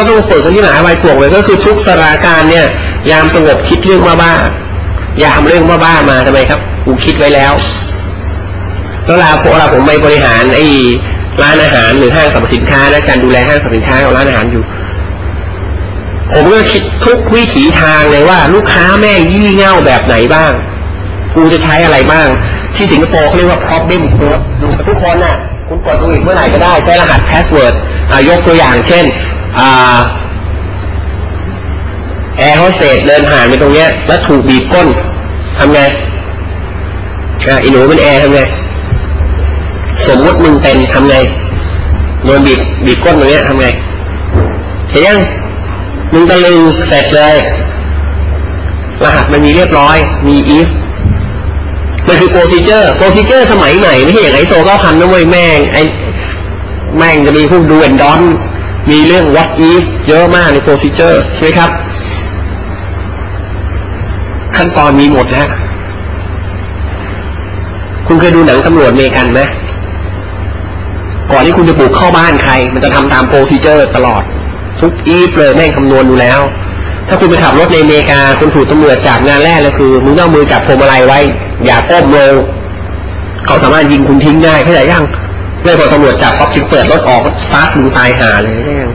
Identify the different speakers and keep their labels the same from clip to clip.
Speaker 1: ก็ต้องฝึกกันที่หมายไว้ปวงเลยก็คือทุกสถานการณ์เนี่ย ยามสงบคิดเรื่องบ้าๆอย่าทำเรื่องบ้าๆมาทำไมครับกูคิดไว้แล้ว แล้วเวลาพวกเราผมไปบริหารไอ้ร้านอาหารหรือห้างสรรพสินค้านะการดูแลห้างสรรพสินค้ากับร้านอาหารอยู่ ผมก็คิดทุกวิถีทางเลยว่า ลูกค้าแม่งยี่เง่าแบบไหนบ้าง กูจะใช้อะไรบ้าง ที่สิงคโปร์เขาเรียกว่า problem code ดูทุกคนน่ะ คุณกดดูอีกเมื่อไหร่ก็ได้ใช้รหัส password ยกตัวอย่างเช่น แอร์โฮสเตสเดินผ่านไปตรงเนี้ย แล้วถูกบีบก้นทำไงอ่าอีหนูเป็นแอร์ทำไง สมมติมึงเป็นทำไงโดนบีบบีบก้นตรงเนี้ยทำไงเห็นยังมึงตะลึงเสร็จเลย รหัสมันมีเรียบร้อย มี if มันคือ procedure procedure สมัยใหม่ไม่ใช่อย่างไอโซก็พันนะเว้ยแม่งไอแม่งจะมีพวกดูแอนดอน มีเรื่อง what if เยอะมากใน procedure ใช่ไหมครับ ขั้นตอนมีหมดแล้วคุณเคยดูหนังตำรวจเมกันไหมก่อนที่คุณจะบุกเข้าบ้านใคร มันจะทำตามโปรซีเจอร์ตลอด ทุกอีฟเลยแม่งคำนวณดูแล้ว ถ้าคุณไปขับรถในอเมริกา คุณถูกตำรวจจับงานแรกเลยคือมึงต้องมือจับพวงมาลัยไว้ อย่าก้มลงเขาสามารถยิงคุณทิ้งได้เข้าใจยัง ไม่พอตำรวจจับปั๊บจึงเปิดรถออกซัดมึงตายหาเลยได้ยัง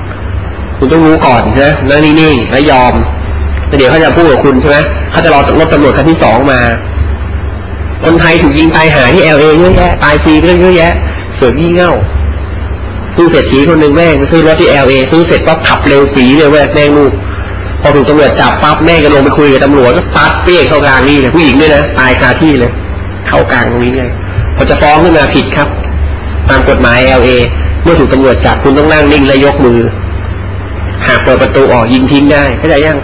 Speaker 1: คุณต้องรู้ก่อนนะแล้วนิ่งๆแล้วยอมแล้วเดี๋ยวเขาจะพูดกับคุณใช่ไหมเขาจะรอรถตำรวจคันที่สองมา คนไทยถูกยิงตายหาที่เอลเอเยอะแยะตายฟรีเรื่องเยอะแยะเสือยี่เง่าตู้เศรษฐีคนหนึ่งแม่งซื้อรถที่เอลเอซื้อเสร็จปั๊บขับเร็วปีเลยเว้ยแม่งลูกพอถูกตำรวจจับปั๊บแม่ก็ลงไปคุยกับตำรวจก็สตาร์ทเปี้ยเข้ากลางนี่เลยผู้หญิงด้วยนะตายคาที่เลย เข้ากลางตรงนี้เลยพอจะฟ้องขึ้นมาผิดครับ ตามกฎหมายเอลเอเมื่อถูกตำรวจจับคุณต้องนั่งนิ่งและยกมือ หากเปิดประตูออกยิงทิ้งได้เข้าใจยัง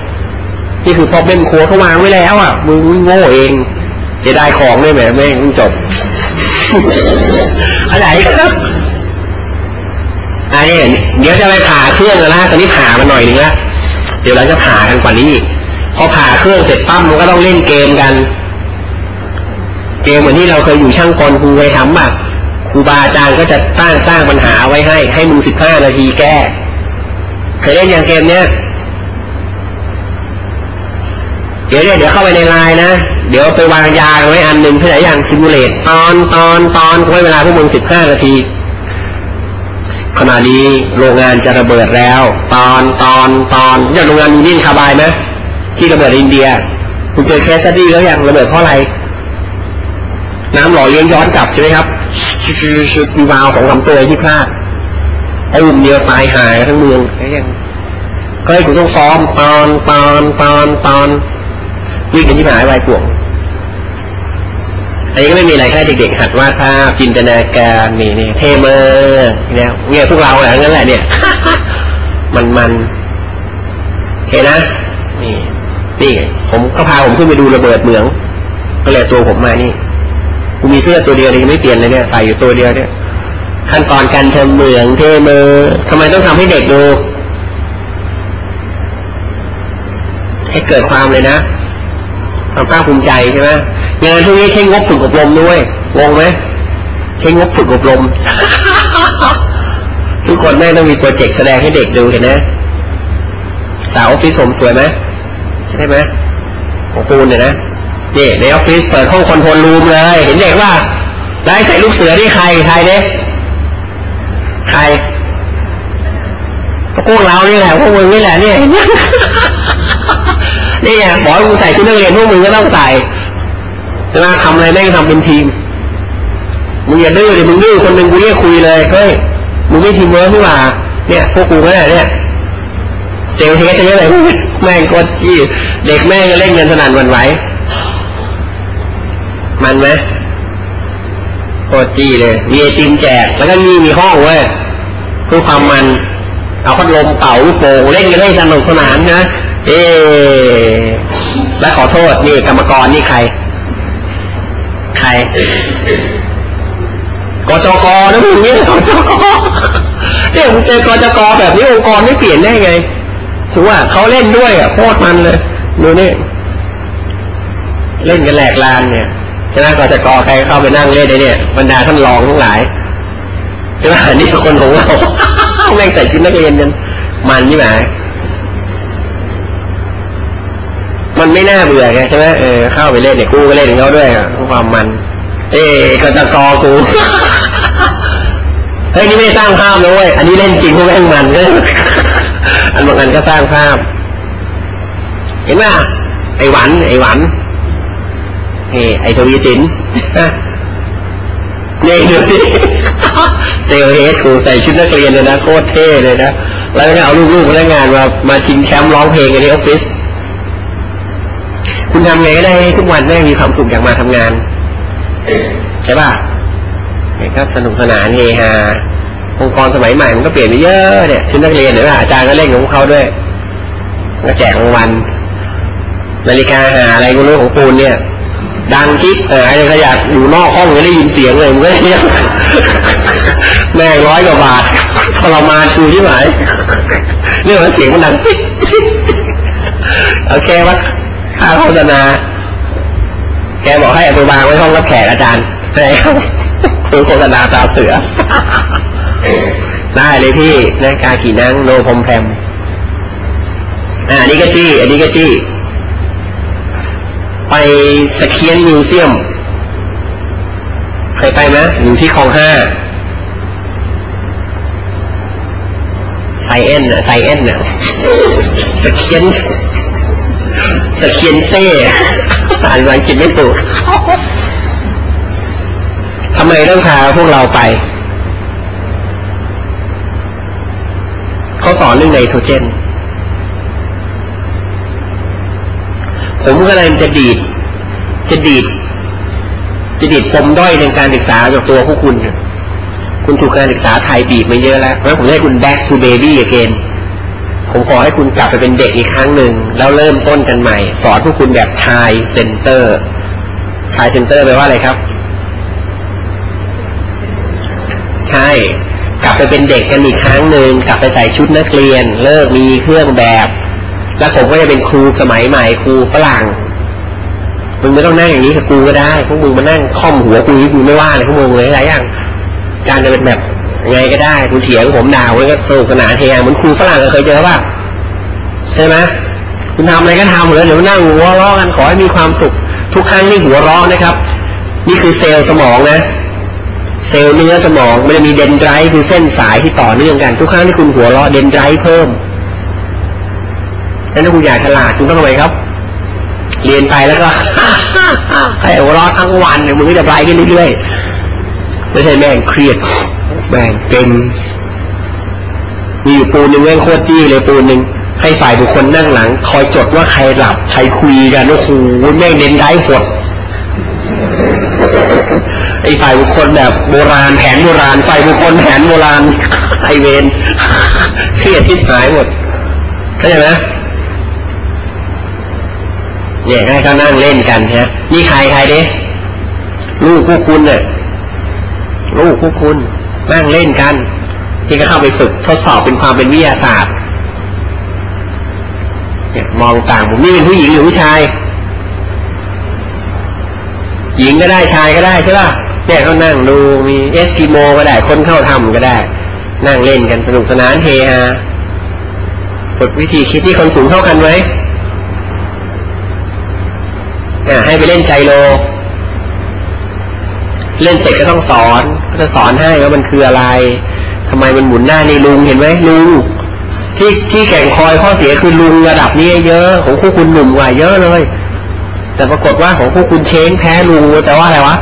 Speaker 1: นี่คือพอเป็นโค้ดเขาวางไว้แล้วอะมึงโง่เองเสียดายของด้วยแหมแม่งจบอะไรครับอันนี้เดี๋ยวจะไปผ่าเครื่องแล้วตอนนี้ผ่ามันหน่อยนึงละเดี๋ยวเราจะผ่ากันกว่านี้พอผ่าเครื่องเสร็จปั๊มมันก็ต้องเล่นเกมกัน เกมเหมือนที่เราเคยอยู่ช่างกลครูเคยทำแบบ ครูบาอาจารย์ก็จะตั้งสร้างปัญหาไว้ให้ ให้มึงสิบห้านาทีแก้เคยเล่นอย่างเกมเนี้ยเดี๋ยวเดี๋ยวเข้าไปในไลน์นะ เดี๋ยวไปวางยาไว้อันหนึ่งเพื่ออย่างซิมูเลตตอนตอนตอนไว้เวลาพวกมึงสิบห้านาทีขณะนี้โรงงานจะระเบิดแล้ว ตอนตอนตอนอย่างโรงงานมีนิ่นคาบายไหมที่ระเบิดอินเดียคุณเจอแคสตี้แล้วอย่างระเบิดเพราะอะไร น้ำหล่อเลี้ยงย้อนกลับใช่ไหมครับ ชุดมีวาวสองสามตัวที่พลาดไอ้อุ่มเดียวตายหายทั้งเมืองไอ้ยังก็ให้คุณต้องซ้อมตอนตอนตอนตอนวิ่งกันที่มหาวิทยายป่วงอันนี้ก็ไม่มีอะไรแค่เด็กๆหัดวาดภาพจินตนาการนี่นี่เทเมอร์เนี่ยเนี่ยพวกเราแหละนั่นแหละเนี่ย มันมันโอเคนะนี่นี่ผมก็พาผมขึ้นไปดูระเบิดเหมือง ก็เลยตัวผมมานี่ กูมีเสื้อตัวเดียวเลยไม่เปลี่ยนเลยเนี่ยใส่อยู่ตัวเดียวเนี่ย ขั้นตอนการทำเหมืองเทเมอทำไมต้องทำให้เด็กดูให้เกิดความเลยนะความภาคภูมิใจใช่ไหมงานพวกนี้ใช้งบฝึกอบรมด้วยงงไหมใช้งบฝึกอบรม ทุกคนแม่ต้องมีโปรเจกต์แสดงให้เด็กดูเห็นไหมสาวออฟฟิศผมสวยไหมใช่ไหมของคูณเนี่ยนะ นี่ในออฟฟิศเปิดห้องคอนโทรลรูมเลย เห็นเด็กว่าได้ใส่ลูกเสือที่ใครใครเนี่ยใครพวกเรานี่แหละพวกมึงนี่แหละเนี่ยนี่ไงบอกให้มึงใส่ชุดนักเรียนพวกมึงก็ต้องใส่จะมาทำอะไรแม่งทำเป็นทีมมึงอย่าดื้อเลยมึงดื้อคนหนึ่งกูเรียกคุยเลยเฮ้ยมึงไม่ทีมเวิร์กนี่หว่าเนี่ยพวกกูก็ได้เนี่ยเซลเทสจะอะไรแม่งกดจี้เด็กแม่งก็เล่นกันสนั่นหวั่นไหว มันไหมโคตรจี้เลย มีไอติมแจก แล้วก็มีมีห้องเว้ยเพื่อความมัน เอาพัดลมเป่าลูกโป่งเล่นกันให้สนุกสนานนะ เอ๊และขอโทษนี่กรรมกรนี่ใคร ใครกจกนะมึงเนี่ยกจกเนี่ยมึงเจอกจกแบบนี้องค์กรไม่เปลี่ยนได้ไงถือว่าเขาเล่นด้วยอะโคตรมันเลยดูนี่เล่นกันแหลกลานเนี่ย ใช่ไหมกจกใครเข้าไปนั่งเล่นได้เนี่ยบรรดาท่านรองทั้งหลายใช่ไหมนี่คนของเราแม่งใส่ชุดนักเรียนกันมันใช่ไหมมันไม่น่าเบื่อไงใช่ไหมเออเข้าไปเล่นเนี่ยกูก็เล่นกับเขาด้วยความมัน เอ๊ก็จะกอกูเฮ้ยนี่ไม่สร้างภาพเลยเว้ยอันนี้เล่นจริงพวกแม่งมันเลยอันบางอันก็สร้างภาพ เห็นไหมไอหวันไอหวัน เฮ้ไอทวีสินเนี่ยดูสิเซลเฮดกูใส่ชุดนักเรียนเลยนะโคตรเท่เลยนะแล้วก็เอาลูกๆพนักงานมามาชิงแชมป์ร้องเพลงกันในออฟฟิศคุณทำไงก็ได้ทุกวันได้มีความสุขอยากมาทำงานใช่ป่ะก็สนุกสนานเฮฮาองค์กรสมัยใหม่มันก็เปลี่ยนไปเยอะเนี่ยชุดนักเรียนเนี่ยอาจารย์ก็เล่นของเขาด้วยก็แจกรางวัลนาฬิกาหาอะไรก็รู้ของปูนเนี่ย ดังชิปเออไรก็อยากอยู่นอกห้องไม่ได้ยินเสียงเลยมันก็เนี่ยแม่ร้อยกว่าบาททรมานกูที่ไหนเรื่องเสียงมันดังปิ๊ดโอเควัดค่าโฆษณาแกบอกให้เอาไปวางไว้ห้องรับแขกอาจารย์ใช่ครับคือโฆษณาตาเสือ ได้เลยพี่นะกากี่นั่งโนพรมแพมอ่านี่ก็จี้ อันนี้ก็จี้ ไปสเคียนมิวเซียมเคยไปไหมอยู่ที่คลองห้าไซเอ็นอะไซเอ็นอะสเคียนสเคียนเซ่อ่านวันกินไม่ถูกทำไมต้องพาพวกเราไป เขาสอนเรื่องไนโตรเจน ผมก็เลยจะดีด จะดีด จะดีดปมด้อยในการศึกษาจากตัวพวกคุณ คุณถูกการศึกษาไทยบีบมาเยอะแล้วเพราะผมให้คุณ back to baby again ผมขอให้คุณกลับไปเป็นเด็กอีกครั้งหนึ่ง แล้วเริ่มต้นกันใหม่ สอนพวกคุณแบบ child center child center แปลว่าอะไรครับ ใช่ กลับไปเป็นเด็กกันอีกครั้งหนึ่ง กลับไปใส่ชุดนักเรียน เลิกมีเครื่องแบบ แล้วผมก็จะเป็นครูสมัยใหม่ครูฝรั่งมึงไม่ต้องนั่งอย่างนี้กับกูก็ได้พวกมึงมานั่งค่อมหัวกูนี่กูไม่ว่าเลยพวกมึงเลยอะไรอย่างการจะเป็นแบบไงก็ได้กูเถียงผมด่าว้ก็สนุกสนานเฮฮาเหมือนครูฝรั่งเคยเจอป่ะใช่ไหมคุณทำอะไรก็ทำเลยเดี๋ยวนั่งหัวเราะกันขอให้มีความสุขทุกครั้งนี่หัวเราะนะครับ นี่คือเซลล์สมองนะ เซลล์เนื้อสมองมันจะมีเดนไดรคือเส้นสายที่ต่อเนื่องกัน ทุกครั้งที่คุณหัวเราะเดนไดรเพิ่ม แล้วถ้าคุณอยากฉลาดคุณต้องทำไมครับ เรียนไปแล้วก็ใครหัวเราะทั้งวันเนี่ยมึงก็จะไลขึ้นเรื่อยๆไม่ใช่แม่งเครียดแม่งเป็นมีอยู่ปูนหนึ่งแม่งโคตรจี้เลยปูนหนึ่งให้ฝ่ายบุคคลนั่งหลัง คอยจดว่าใครหลับใครคุยกันโอ้โหแม่งเน้นได้หดไอ้ฝ่ายบุคคลแบบโบราณแผนโบราณฝ่ายบุคคลแผนโบราณไอเวนเครียดทิศหายหมดเข้าใจไหม เนี่ยให้เขานั่งเล่นกันฮะนี่ใครใครเด้ลูกคู่คุณเนี่ยลูกคู่คุณนั่งเล่นกันที่ก็เข้าไปฝึกทดสอบเป็นความเป็นวิทยาศาสตร์ เนี่ย มองต่างผมนี่เป็นผู้หญิงหรือผู้ชาย หญิงก็ได้ชายก็ได้ใช่ป่ะเนี่ยเขานั่งดูมีเอสกิโมก็ได้คนเข้าทำก็ได้ นั่งเล่นกันสนุกสนานเฮฮาฝึกวิธีคิดที่คนสูงเท่ากันไหม ให้ไปเล่นไชโล เล่นเสร็จก็ต้องสอน ก็จะสอนให้ว่ามันคืออะไรทำไมมันหมุนหน้านี่ลุงเห็นไหมลุงที่ที่แข่งคอยข้อเสียคือลุงระดับนี้เยอะ ของคู่คุณหนุ่มกว่าเยอะเลย แต่ปรากฏว่าของคู่คุณเช้งแพ้ลุงแต่ว่าอะไรวะ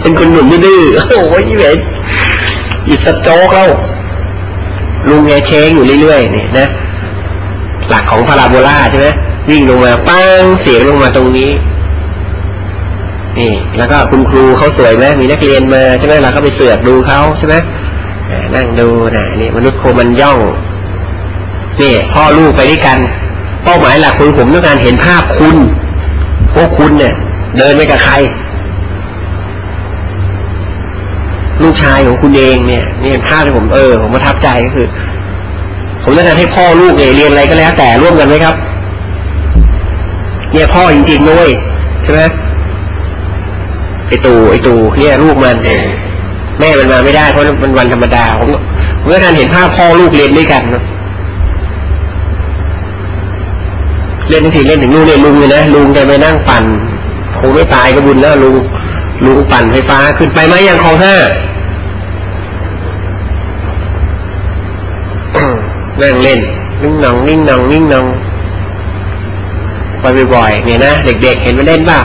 Speaker 1: เป็นคนหนุ่มดื้อโอ้ยเวทอิสโจ๊กแล้วลุงแกเช้งอยู่เรื่อยๆนี่นะ หลักของพาราโบลาใช่ไหม วิ่งลงมาปั้งเสียงลงมาตรงนี้นี่แล้วก็คุณครูเขาสวยไหมมีนักเรียนมาใช่ไหมเราก็ไปเสือกดูเขาใช่ไหมนั่งดูนะนี่มนุษย์โคมันย่องนี่พ่อลูกไปด้วยกัน เป้าหมายหลักคือผมต้องการเห็นภาพคุณพวกคุณเนี่ย เดินไปกับใคร ลูกชายของคุณเองเนี่ยนี่เป็นภาพที่ผมเออผมประทับใจก็คือ ผมต้องการให้พ่อลูกเนี่ยเรียนอะไรก็แล้วแต่ร่วมกันไหมครับ เนี่ยพ่อจริงๆด้วยใช่ไหมไอตูไอตูเนี่ยลูกมันแม่มันมาไม่ได้เพราะมันวันธรรมดาผมเมื่อการเห็นภาพพ่อลูกเรียนด้วยกันนะเล่นทีเล่นถึงลูกเนี่ยลุงเลยนะลุงแกไปนั่งปั่นคงไม่ตายก็บุญแล้วลุงลุงปั่นไฟฟ้าขึ้นไปไหมยังคลองห้านั่งเล่นนิ่งนองนิ่งนองนิ่งนอง ไปบ่อยๆเนี่ยนะเด็ก ๆ เห็นมาเล่นป่ะ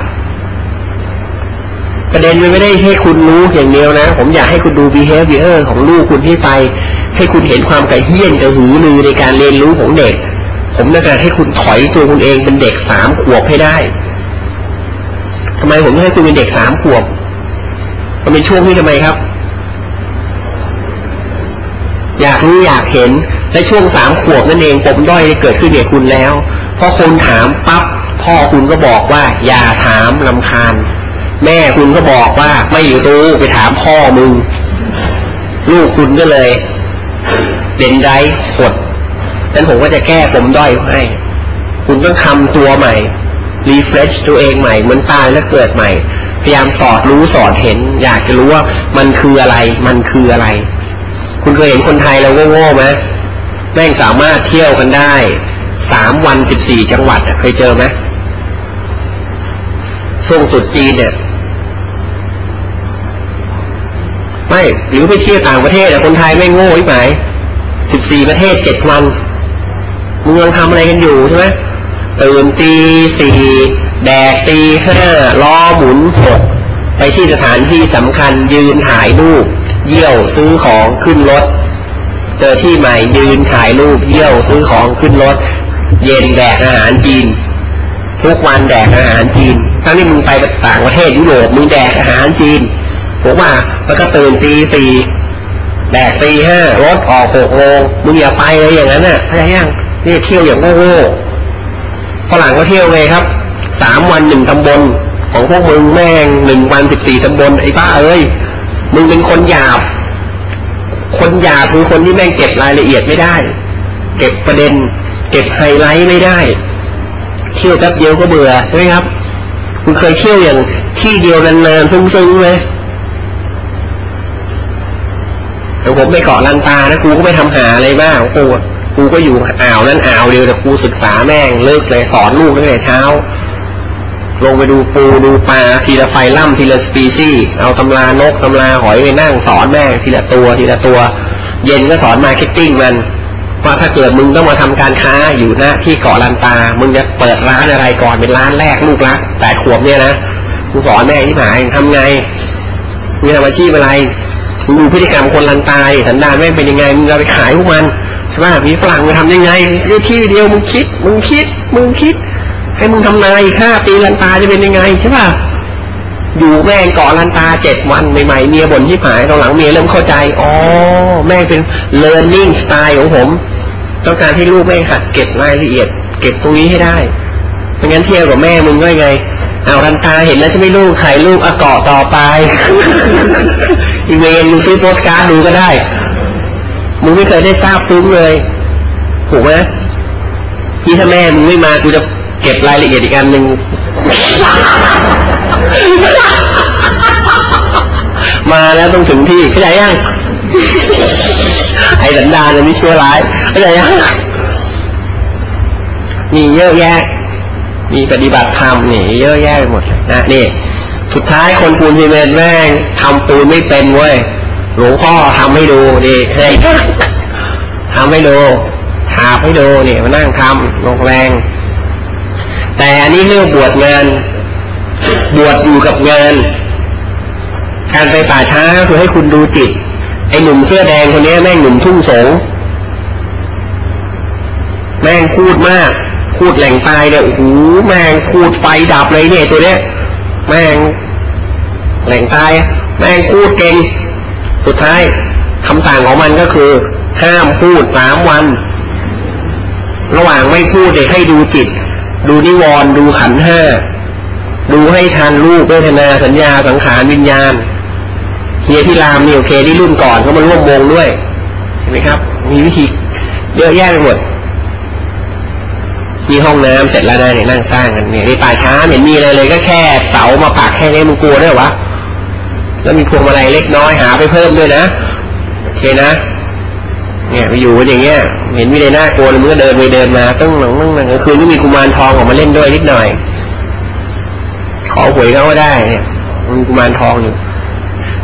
Speaker 1: ประเด็นมันไม่ได้ใช่คุณรู้อย่างเดียวนะ ผมอยากให้คุณดู behavior ของลูกคุณที่ไป ให้คุณเห็นความกระเฮี้ยนกระหือรือในการเรียนรู้ของเด็ก ผมต้องการให้คุณถอยตัวคุณเองเป็นเด็กสามขวบให้ได้ทำไมผมให้คุณเป็นเด็กสามขวบมันเป็นช่วงที่ทำไมครับ อยากรู้อยากเห็นและช่วงสามขวบนั่นเองปมด้อยเกิดขึ้นกับคุณแล้ว พอคนถามปั๊บพ่อคุณก็บอกว่า อย่าถามลำคาญ แม่คุณก็บอกว่า ไม่อยู่ตู้ไปถามพ่อมึง ลูกคุณก็เลยเด่นไดหดนั้นผมก็จะแก้ปมด้อยให้ คุณต้องทำตัวใหม่ refresh ตัวเองใหม่ เหมือนตายแล้วเกิดใหม่ พยายามสอดรู้สอดเห็น อยากจะรู้ว่ามันคืออะไร มันคืออะไร คุณเคยเห็นคนไทยเราโง่ๆไหมแม่งสามารถเที่ยวกันได้ สามวันสิบสี่จังหวัดเคยเจอไหมช่วงตรุษจีนเนี่ย ไม่หรือไปเที่ยวต่างประเทศแต่คนไทยไม่โง่อีกไหมสิบสี่ประเทศเจ็ดวันมึงยังทำอะไรกันอยู่ใช่ไหมตื่นตีสี่แดกตีห้าล้อหมุนหกไปที่สถานที่สำคัญยืนถ่ายรูป เยี่ยวซื้อของขึ้นรถ เจอที่ใหม่ยืนถ่ายรูป เยี่ยวซื้อของขึ้นรถ เย็นแดกอาหารจีน ทุกวันแดกอาหารจีน ทั้งที่มึงไปต่างประเทศยุโรปมึงแดกอาหารจีนผมว่ามันก็ตื่นตีสี่แดกตีห้ารถออกหกโมงมึงอย่าไปเลยอย่างนั้นน่ะเข้ายังนี่เที่ยวอย่างโง่ฝรั่งก็เที่ยวไงครับสามวันหนึ่งตำบลของพวกมึงแม่งหนึ่งวันสิบสี่ตำบลไอ้ป้าเอ้ยมึงเป็นคนหยาบ คนหยาบคือคนที่แม่งเก็บรายละเอียดไม่ได้ เก็บประเด็น เก็บไฮไลท์ไม่ได้ เที่ยวแป๊บเดียวก็เบื่อใช่ไหมครับ คุณเคยเที่ยวอย่างที่เดียวนานๆซึ้งไหมแต่ผมไปเกาะลันตานะครูก็ไม่ทำหาอะไรบ้างครูครูก็อยู่อ่าวนั้นอ่าวเดียวแต่ครูศึกษาแม่งลึกเลยสอนลูกตั้งแต่เช้า ลงไปดูปูดูปลาทีละ phylum ทีละสปีซี่เอาตำรานกตำราหอยไปนั่งสอนแม่งทีละตัวทีละตัว เย็นก็สอน marketing มัน ว่าถ้าเกิดมึงต้องมาทำการค้าอยู่หนะที่เกาะลันตา มึงจะเปิดร้านอะไรก่อนเป็นร้านแรกลูกละแปดขวบเนี่ยนะกูสอนแม่งฉิบหายทำไงมีทำอาชีพอะไรมึงดูพฤติกรรมคนลันตาสันดานแม่งเป็นยังไงมึงเอาไปขายพวกมันใช่ไหมมีฝรั่งมึงทำยังไงที่เดียวมึงคิด มึงคิด มึงคิด ให้มึงทำนายอีกห้าปีลันตาจะเป็นยังไงใช่ป่ะอยู่แม่งเกาะลันตาเจ็ดวันใหม่ๆเมียบ่นฉิบหายตอนหลังเมียเริ่มเข้าใจ อ๋อ แม่เป็น learning style ของผม ต้องการให้ลูกแม่หัดเก็บรายละเอียด เก็บตรงนี้ให้ได้ไม่งั้นเที่ยวกับแม่มึงก็ยังไงเอารันตาเห็นแล้วจะไม่ลูกขายลูกอะเกาะต่อไปอีเวนมึงซื้อโปสการ์ดดูก็ได้มึงไม่เคยได้ทราบซึ้งเลยถูกไหมที่ถ้าแม่มึงไม่มากูจะเก็บรายละเอียดอีกอันหนึ่งมาแล้วต้องถึงที่เข้าใจยัง ไอ้สันดานอันนี้ชั่วร้ายเข้าใจยังมีเยอะแยะ มีปฏิบัติธรรมนี่เยอะแยะไปหมดเลยนะนี่สุดท้ายคนปูนซีเมนต์แม่งทำปูนไม่เป็นเว้ยหลวงพ่อทำให้ดูดีให้ทำให้ดูฉาบให้ดูเนี่ยมานั่งทำลงแรง แต่อันนี้เรื่องบวชงาน บวชอยู่กับงาน การไปป่าช้าคือให้คุณดูจิต อ้หนุ่มเสื้อแดงคนนี้แม่งหนุ่มทุ่งสง แม่งพูดมากพูดแหล่งตายเนี่ยโอ้โหแม่งพูดไฟดับเลยเนี่ยตัวเนี้ย แม่งแหล่งตาย แม่งพูดเก่งสุดท้ายคำสั่งของมันก็คือ ห้ามพูดสามวัน ระหว่างไม่พูดเด็กให้ดูจิต ดูนิวรณ์ดูขันห้าดูให้ทันรูปเวทนาสัญญาสังขารวิญญาณ เฮียพี่รามนี่โอเคที่รุ่นก่อนเขามาร่วมวงด้วยเห็นไหมครับ มีวิธีเยอะแยะไปหมดมีห้องน้ำเสร็จแล้วนะเนี่ยนั่งสร้างกันเนี่ยในป่าช้าเห็นมีอะไรเลยก็แค่เสามาปักแค่นี้มึงกลัวด้วยวะแล้วมีพวงมาลัยเล็กน้อยหาไปเพิ่มด้วยนะโอเคนะ เนี่ยไปอยู่กันอย่างเงี้ย เห็นวิเลยน่ากลัวเลยมึงก็เดินไปเดินมาต้องหลังตั้งหลังคืนก็มีกุมารทองออกมาเล่นด้วยนิดหน่อย ขอหวยเขาก็ได้เนี่ยมีกุมารทองอยู่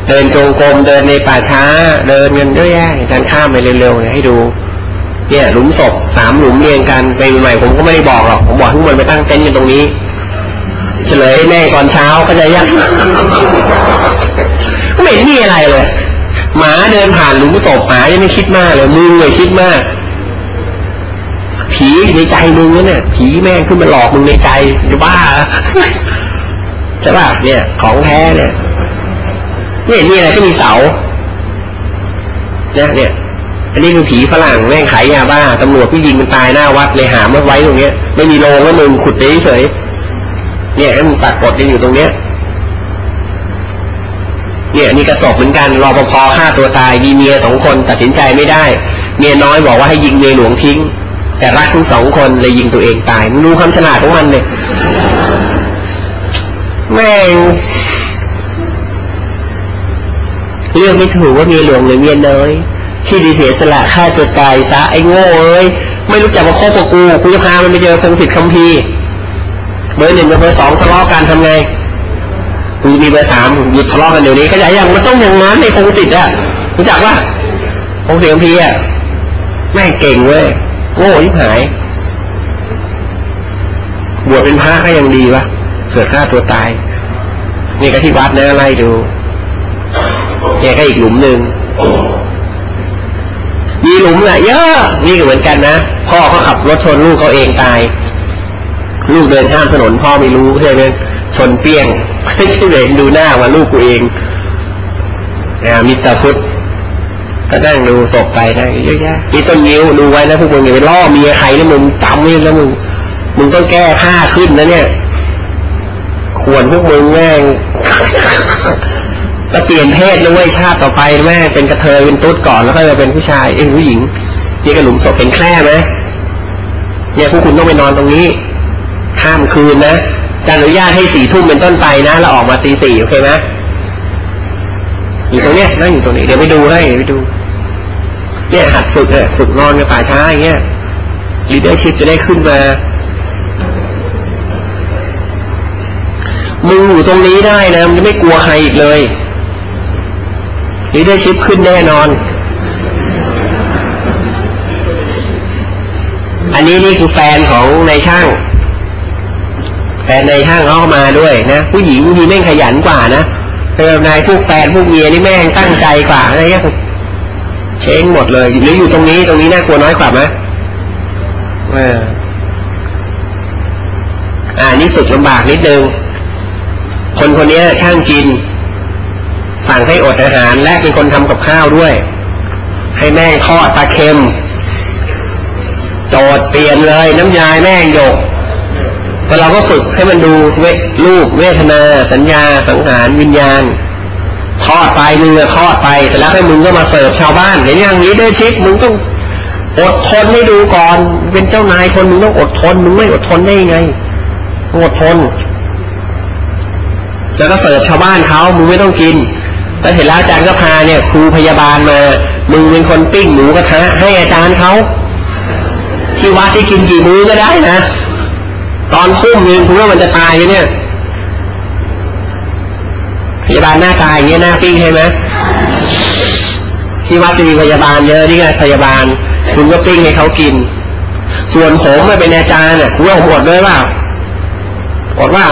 Speaker 1: เดินจงกรมเดินในป่าช้า เดินกันเยอะแยะอาจารย์ข้ามไปเร็วๆเนี่ยให้ดู เนี่ย หลุมศพสามหลุมเรียงกันไปใหม่ผมก็ไม่ได้บอกหรอกผมบอกทุกคนไปตั้งเต็นท์กันตรงนี้ เฉลยแม่ตอนเช้าก็จะยังไม่มีอะไรเลยหมาเดินผ่านหลุมศพหมายังไม่คิดมากเลยมึงเลยคิดมาก ผีในใจมึงเนี่ยผีแม่งขึ้นมาหลอกมึงในใจจะบ้าใช่ป่ะเนี่ย ของแท้เนี่ย ไม่เห็นมีอะไรก็มีเสาเนี่ยเนี่ยอันนี้คือผีฝรั่งแม่งขายยาบ้าตำรวจที่ยิงมันตายหน้าวัดเลยหามาไว้ตรงเนี้ย ไม่มีโรงแล้วมึงขุดไปเฉยเนี่ยมึงปรากฏอยู่ตรงเนี้ย เนี่ยนี่กระสอบเหมือนกันรอปภฆ่าตัวตายมีเมียสองคนตัดสินใจไม่ได้ เมียน้อยบอกว่าให้ยิงเมียหลวงทิ้ง แต่รักทั้งสองคนเลยยิงตัวเองตายมึงรู้ความฉลาดของมันเนี่ยแม่ง เลือกไม่ถูกว่าเมียหลวงหรือเมียน้อยที่ดีเสียสละฆ่าตัวตายซะไอ้โง่เอ้ยไม่รู้จักมาคบกับกูกูจะพามันไปเจอคงสิทธิ์คัมภีร์เบอร์หนึ่งกับเบอร์สองทะเลาะกันทำไงมีมีเบอร์สามหยุดทะเลาะกันเดี๋ยวนี้ขยาอย่างมันต้องอย่างนั้นในพงศิษฐ์อะรู้จักว่าพงศิษฐ์พีอะแม่เก่งเว้ยโง่ยิ่งหายบวชเป็นพระก็ยังดีวะเสือฆ่าตัวตาย นี่ก็ที่วัดนะไล่ดู เนี่ยก็อีกหลุมหนึ่งมีหลุมอะเยอะนี่ก็เหมือนกันนะพ่อเขาขับรถชนลูกเขาเองตาย ลูกเดินข้ามถนนพ่อไม่รู้ใช่ไหมชนเปี้ยงไม่ใช่เห็นดูหน้าว่าลูกกูเองนะมิตรพุทธก็นั่งดูศพไปได้เยอะแยะนี่ต้นยิ้วดูไว้นะพวกมึงอย่าไปล่อเมียใครนะมึงจำไว้แล้วมึงมึงต้องแก้ผ้าขึ้นนะเนี่ย ควรพวกมึงแม่ง ก็เปลี่ยนเพศแล้วเว้ยชาติต่อไปแม่เป็นกระเทยเป็นตุ๊ดก่อนแล้วก็จะเป็นผู้ชายเอ็นผู้หญิงนี่กระหลุมศพเป็นแคร่ไหมเนี่ยพวกคุณต้องไปนอนตรงนี้ข้ามคืนนะการอนุญาตให้สี่ทุ่มเป็นต้นไปนะแล้วออกมาตีสี่โอเคไหมอยู่ตรงเนี้ยนั่งอยู่ตรงนี้เดี๋ยวไปดูให้ไปดู เนี่ยหัดฝึกเนี่ยฝึกนอนกับป่าช้าอย่างเงี้ยลีดเดอร์ชิพจะได้ขึ้นมามึงอยู่ตรงนี้ได้นะมึงไม่กลัวใครอีกเลย leadership ขึ้นแน่นอน อันนี้นี่คือแฟนของนายช่าง แฟนในห้างเขามาด้วยนะ ผู้หญิงมีแม่งขยันกว่านะเป็นนายพวกแฟนพวกเมียนี่แม่งตั้งใจกว่าอะไรเงี้ย change หมดเลยหรืออยู่ตรงนี้ตรงนี้น่ากลัวน้อยกว่าไหมเอออ่านี่ฝึกลำบากนิดนึง คนคนนี้ช่างกิน สั่งให้อดอาหารและเป็นคนทำกับข้าวด้วย ให้แม่งทอดปลาเค็ม โจดเปลี่ยนเลยน้ำยายแม่งหยกแต่เราก็ฝึกให้มันดูเวรูปเวทนา สัญญาสังหารวิญญาณทอดไปมึงจะทอดไปเสร็จแล้วให้มึงก็มาเสิร์ฟชาวบ้านเห็นอย่างนี้ได้ชิปมึงต้องอดทนให้ดูก่อน เป็นเจ้านายคนมึงต้องอดทนมึงไม่อดทนได้ยังไงอดทน แล้วก็เสิร์ฟชาวบ้านเขามึงไม่ต้องกิน แล้วเห็นแล้วอาจารย์ก็พาเนี่ย ครูพยาบาลมา มึงเป็นคนปิ้งหมูกระทะให้อาจารย์เขาที่วัดที่กินกี่มื้อก็ได้นะ ตอนซุ่มนึงคุณว่ามันจะตายเนี่ย พยาบาลหน้าตายอย่างเงี้ยหน้าปิ้งใช่ไหมที่วัดจะมีพยาบาลเยอะนี่ไงพยาบาล คุณก็ปิ้งให้เขากิน ส่วนผมไม่เป็นอาจารย์เนี่ยคุณว่าผมอดด้วยว่าอดว่า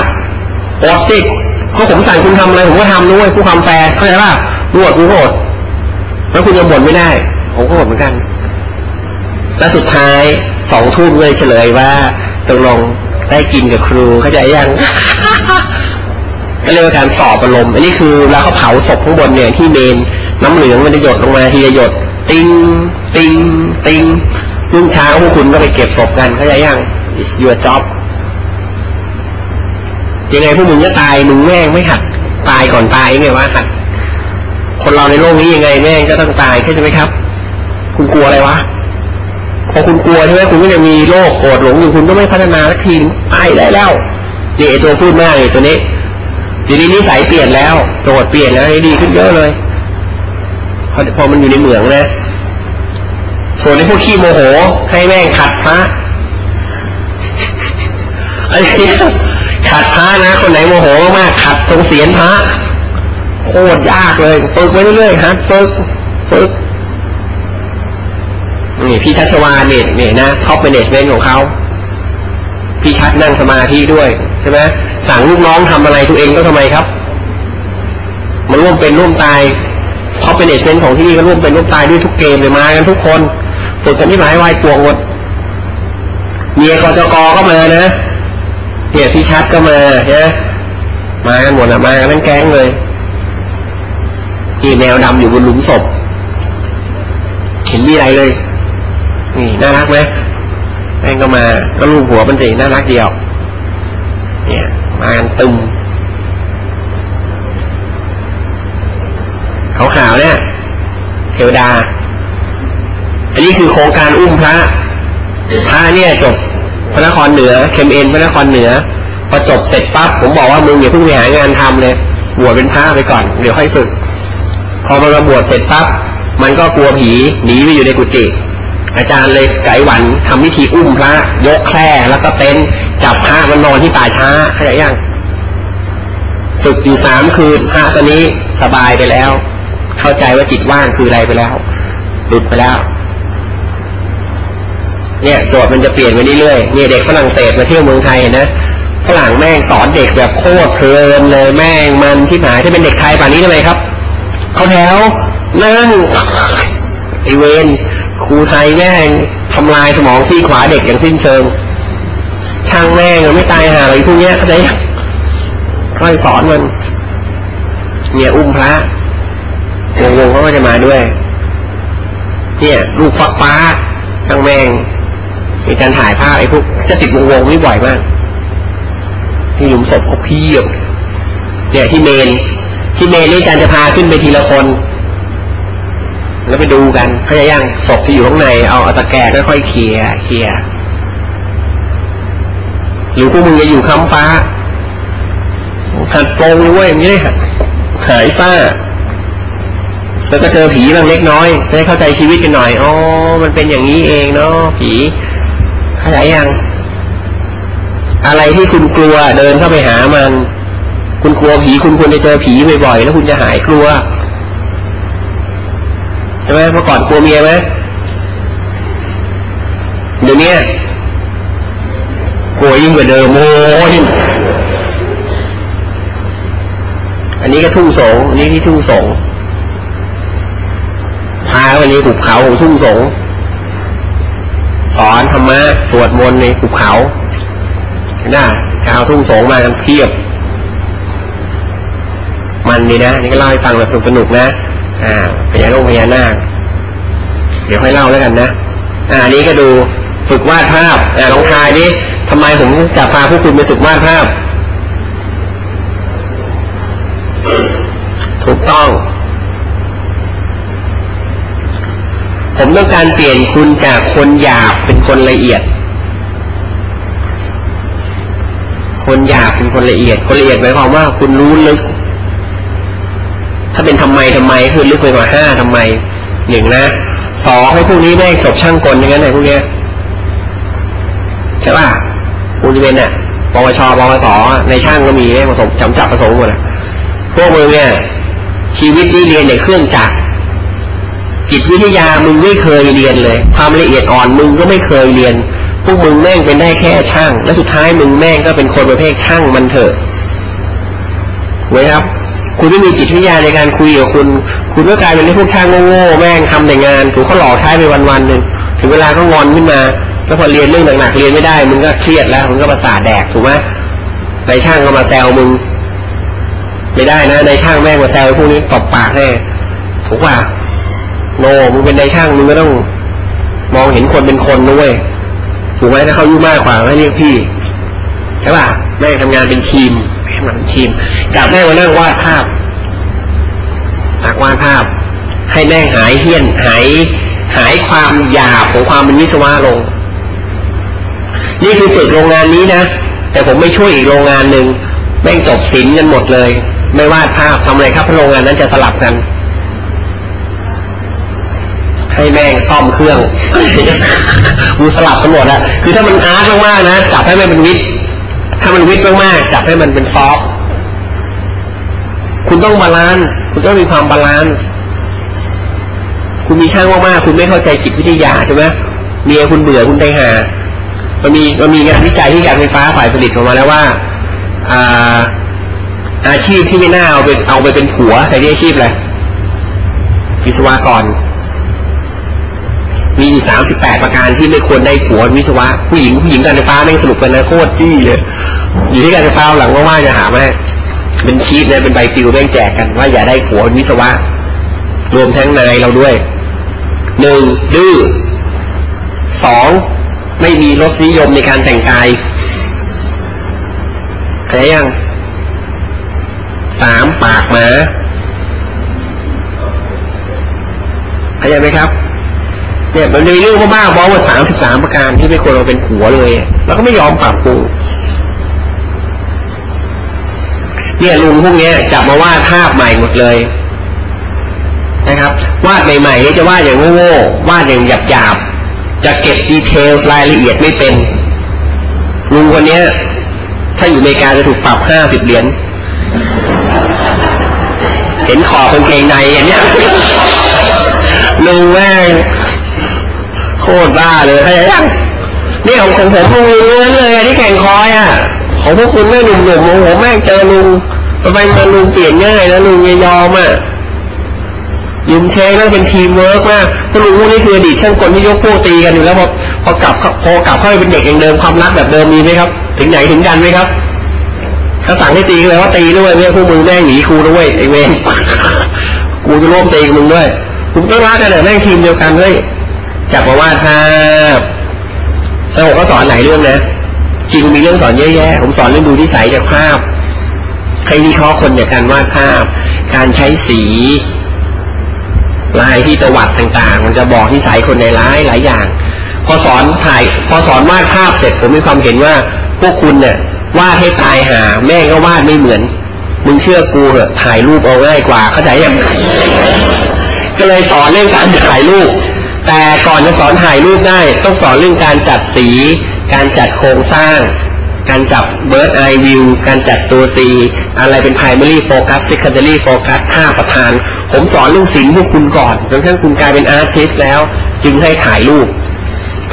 Speaker 1: อดติ เขาผมสั่งคุณทำอะไรผมก็ทำด้วยผู้ความแฟร์เข้าใจป่ะรู้อดรู้อดแล้วคุณจะบ่นไม่ได้ ผมก็อดเหมือนกัน และสุดท้ายสองทุ่มเลยเฉลยว่าตกลงได้กินกับครูเข้าใจยังก็เรียกว่าการสอบอารมณ์อันนี้คือแล้วเขาเผาศพข้างบนเนี่ยที่เมนน้ำเหลืองมันจะหยดลงมาทีละหยด ติงติงติงรุ่งเช้าพวกคุณก็ไปเก็บศพกันเข้าใจยัง is your job ยังไงพวกมึงก็ตายมึงแม่งไม่หัดตายก่อนตายไงวะหัดคนเราในโลกนี้ยังไงแม่งก็ต้องตายใช่ไหมครับ คุณกลัวอะไรวะพอคุณกลัวใช่ไหมคุณก็จะมีโรคโกรธหลงอยู่คุณก็ไม่พัฒนาสักทีตายได้แล้วนี่ไอตัวพูดมากเลยตัวนี้ทีนี้นิสัยเปลี่ยนแล้วโจทย์เปลี่ยนแล้วดีขึ้นเยอะเลยพอพอมันอยู่ในเหมืองนะส่วนในพวกขี้โมโห ให้แม่งขัดพระไอ้ ขัดพระนะคนไหนโมโหมากขัดตรงเสียนพระโคตรยากเลยฝึกไปเรื่อยๆฮะฝึกฝึกนี่พี่ชัชวาเนี่ยเนี่ยนะ top management ของเขาพี่ชัดนั่งสมาธิด้วยใช่ไหมสั่งลูกน้องทำอะไรตัวเองก็ทำไมครับ มันร่วมเป็นร่วมตาย top management ของที่นี่ก็ร่วมเป็นร่วมตายด้วยทุกเกมเลยมากันทุกคนฝึกกันฉิบหายวายป่วงหมดเมียกจกก็มานะ เนี่ยพี่ชัดก็มาเนี่ยมากันหมดอะมากันทั้งแก๊งเลยที่แมวดำอยู่บนหลุมศพ เห็นมีอะไรเลย นี่น่ารักไหมแม่งก็มา ก็ลูกหัวมันสิน่ารักเดียว เนี่ย มากันตึมขาวๆเนี่ยเทวดา อันนี้คือโครงการอุ้มพระพระเนี่ยจบ พระนครเหนือเคมเอ็นพระนครเหนือพอจบเสร็จปั๊บผมบอกว่ามึงอย่าเพิ่งไปหางานทำเลยบวชเป็นพระไปก่อนเดี๋ยวค่อยสึก พอมันมาบวชเสร็จปั๊บมันก็กลัวผีหนีไปอยู่ในกุฏิอาจารย์เลยไก่หวันทำวิธีอุ้มพระ ยกแคร่แล้วก็เต็นจับพระมันนอนที่ป่าช้าเข้าใจยังฝึกอยู่สามคืนพระตอนนี้สบายไปแล้ว เข้าใจว่าจิตว่างคืออะไรไปแล้วหลุดไปแล้ว เนี่ยโจทย์มันจะเปลี่ยนไปเรื่อยๆเนี่ยเด็กฝรั่งเศสมาเที่ยวเมืองไทยนะฝรั่งแม่งสอนเด็กแบบโคตรเพลินเลยแม่งมันที่หายที่เป็นเด็กไทยป่านนี้ทำไมครับเขาแถวนั่งไอเวนครูไทยแม่งทำลายสมองซีขวาเด็กอย่างสิ้นเชิง ช่างแม่งไม่ตายหาอะไรพวกเนี้ยเขาใจค่อยสอนมันเนี่ยอุ้มพระวงๆเขาก็จะมาด้วย เนี่ย ลูกฟ้าฟ้าช่างแม่ง มีการถ่ายภาพไอ้พวกจะติดวงวงนี่บ่อยมาก ที่หลุมศพเขาพียบเนี่ยที่เมน ที่เมนนี่อาจารย์จะพาขึ้นไปทีละคน แล้วไปดูกันเขาจะย่างศพที่อยู่ข้างในเอาเอาตะแกรงค่อยๆเคลียเคลียหรือพวกมึงจะอยู่ค้ำฟ้าหัดโปรงด้วยอย่างนี้หายซ่าแล้วก็เจอผีบางเล็กน้อยจะได้เข้าใจชีวิตกันหน่อย อ๋อ มันเป็นอย่างนี้เองเนาะผีาใจยัง อะไรที่คุณกลัวเดินเข้าไปหามัน คุณกลัวผีคุณควรจะเจอผีบ่อยๆแล้วคุณจะหายกลัวใช่ไหมเมื่อก่อนกลัวเมียไหมเดี๋ยวนี้กลัวยิ่งกว่าเดิมโอ้ยอันนี้ก็ทุ่งสงอันนี้ที่ทุ่งสงพาวันนี้หุบเขาทุ่งสง สอนธรรมะสวดมนต์ในหุบเขาน่าชาวทุ่งสงมากันเพียบ มันนี่นะนี่ก็เล่าให้ฟังแบบสนุกนะ อ่าพญาโลกพญานาคเดี๋ยวค่อยเล่าแล้วกันนะ อ่านี้ก็ดูฝึกวาดภาพอ่าลองทายดิทำไมผมจะพาผู้คุณไปฝึกวาดภาพ ถูกต้อง ผมต้องการเปลี่ยนคุณจากคนหยาบเป็นคนละเอียด คนหยาบเป็นคนละเอียด คนละเอียดหมายความว่าคุณรู้ลึก ถ้าเป็นทำไมทำไมคือลึกไปกว่าห้าทำไมหนึ่งนะสองให้พวกนี้แม่จบช่างกลอย่างนั้นไหนพวกเนี้ยใช่ป่ะพวกนี้เป็นเนี่ยปวชปวสในช่างก็มีเนี่ยผสมจำจับผสมหมดอะพวกมึงเนี่ยชีวิตนี้เรียนในเครื่องจักร จิตวิทยามึงไม่เคยเรียนเลย ความละเอียดอ่อนมึงก็ไม่เคยเรียน พวกมึงแม่งเป็นได้แค่ช่าง และสุดท้ายมึงแม่งก็เป็นคนประเภทช่างมันเถอะเว้ยครับ คุณไม่มีจิตวิทยาในการคุยกับคุณ คุณก็กลายเป็นพวกช่างโง่ๆแม่งทำแต่งานถูกเขาหลอกใช้ไปวันๆหนึ่งถึงเวลาก็งอนขึ้นมา แล้วพอเรียนเรื่องหนักๆเรียนไม่ได้ มึงก็เครียดแล้วมึงก็ประสาทแดกถูกไหมในช่างก็มาแซวมึง ไม่ได้นะในช่างแม่งมาแซวพวกนี้ตบปากแน่ถูกป่ะ โนมึงเป็นนายช่างมึงก็ต้องมองเห็นคนเป็นคนด้วยถูกไหมถ้าเขายุ่มากกว่าให้เรียกพี่ใช่ป่ะแม่ทำงานเป็นทีมแม่มาเป็นทีมจากแม่มานั่งวาดภาพนักวาดภาพ ให้แม่หายเฮี้ยนหายหายความหยาบของความเป็นวิศวะลง นี่คือฝึกโรงงานนี้นะแต่ผมไม่ช่วยอีกโรงงานหนึ่งแม่งจบศิลป์กันหมดเลย ไม่วาดภาพทำอะไรครับเพราะโรงงานนั้นจะสลับกัน ให้แม่งซ่อมเครื่องกูสลับกันหมดอะคือถ้ามันอาร์ตมากๆนะจับให้มันเป็นวิทถ้ามันวิทมากๆจับให้มันเป็นซอฟคุณต้อง balance คุณต้องมีความ balance คุณมีช่างมากๆคุณไม่เข้าใจจิตวิทยาใช่ไหมเมียคุณเบื่อคุณใจหา มันมีมันมีงานวิจัยที่การไฟฟ้าฝ่ายผลิตออกมาแล้วว่าอาอาชีพที่ไม่น่าเอาไปเอาไปเป็นผัวแต่ที่อาชีพอะไรวิศวกร มีอยู่สามสิบแปดประการที่ไม่ควรได้ผัววิศวะผู้หญิงผู้หญิงการไฟฟ้าแม่งสรุปกันนะโคตรจี้เลยอยู่ที่การไฟฟ้าหลังว่างๆจะหาไหมเป็นชีตเนี่ยเป็นใบปลิวแม่งแจกกันว่าอย่าได้ผัววิศวะ รวมทั้งนายเราด้วยหนึ่งดื้อสองไม่มีรสนิยมในการแต่งกายเข้าใจยังสามปากหมาเข้าใจไหมครับ เนี่ยมันมีเรื่องมาๆบอกว่าสามสิบสามประการที่ไม่ควรเราเป็นผัวเลย แล้วก็ไม่ยอมปรับปรุงเนี่ยลุงพวกนี้จับมาวาดภาพใหม่หมดเลยนะครับ วาดใหม่ๆนี่จะวาดอย่างโง่ๆวาดอย่างหยาบๆจะเก็บดีเทลรายละเอียดไม่เป็นลุงคนนี้ถ้าอยู่อเมริกาจะถูกปรับห้าสิบเหรียญเห็นขอบกางเกงในอย่างเนี้ยลุงแม่ง โคตรบ้าเลยเข้าใจยังนี่ของของผมพวกนี้เเลยที่แก่งคอยอะ ของพวกคุณแม่หนุ่มๆของผมแม่งเจอลุงทำไมมาลุงเปลี่ยนง่ายนะลุงยอมอะยอม change นั่นเป็นทีมเวิร์กมากพวกลุงพวกนี้คืออดีตช่างกลที่ยกพวกตีกันอยู่แล้วพอพอกลับพอกลับเข้าไปเป็นเด็กอย่างเดิมความรักแบบเดิมมีไหมครับ ถึงไหนถึงกันไหมครับ ถ้าสั่งให้ตีเลยว่าตีด้วยเนี่ยพวกมึงแม่งหนีครูด้วยไอ้เวรกูจะร่วมตีกับมึงด้วยกูต้องรักกันแต่แม่งทีมเดียวกันด้วย จับมาวาดภาสนุกก็สอนหลายเรื่องนะจริงมีเรื่องสอนเยอะแยะ ผมสอนเรื่องดูนิสัยจากภาพ ให้วิเคราะห์คนจากการวาดภาพ การใช้สีลายที่ตวัดต่างๆ มันจะบอกนิสัยคนในร้ายหลายอย่าง พอสอนถ่าย พอสอนวาดภาพเสร็จผมมีความเห็นว่า พวกคุณเนี่ยวาดให้ตายหา แม่ก็วาดไม่เหมือน มึงเชื่อกูเหอะถ่ายรูปเอาง่ายกว่าเข้าใจยังก็เลยสอนเรื่องการถ่ายรูป แต่ก่อนจะสอนถ่ายรูปได้ ต้องสอนเรื่องการจัดสี การจัดโครงสร้าง การจับ bird eye view การจัดตัว C อะไรเป็น primary focus secondary focus ห้าประธาน ผมสอนเรื่องสิงพวกคุณก่อนจนกระทั่งคุณกลายเป็น artist แล้ว จึงให้ถ่ายรูป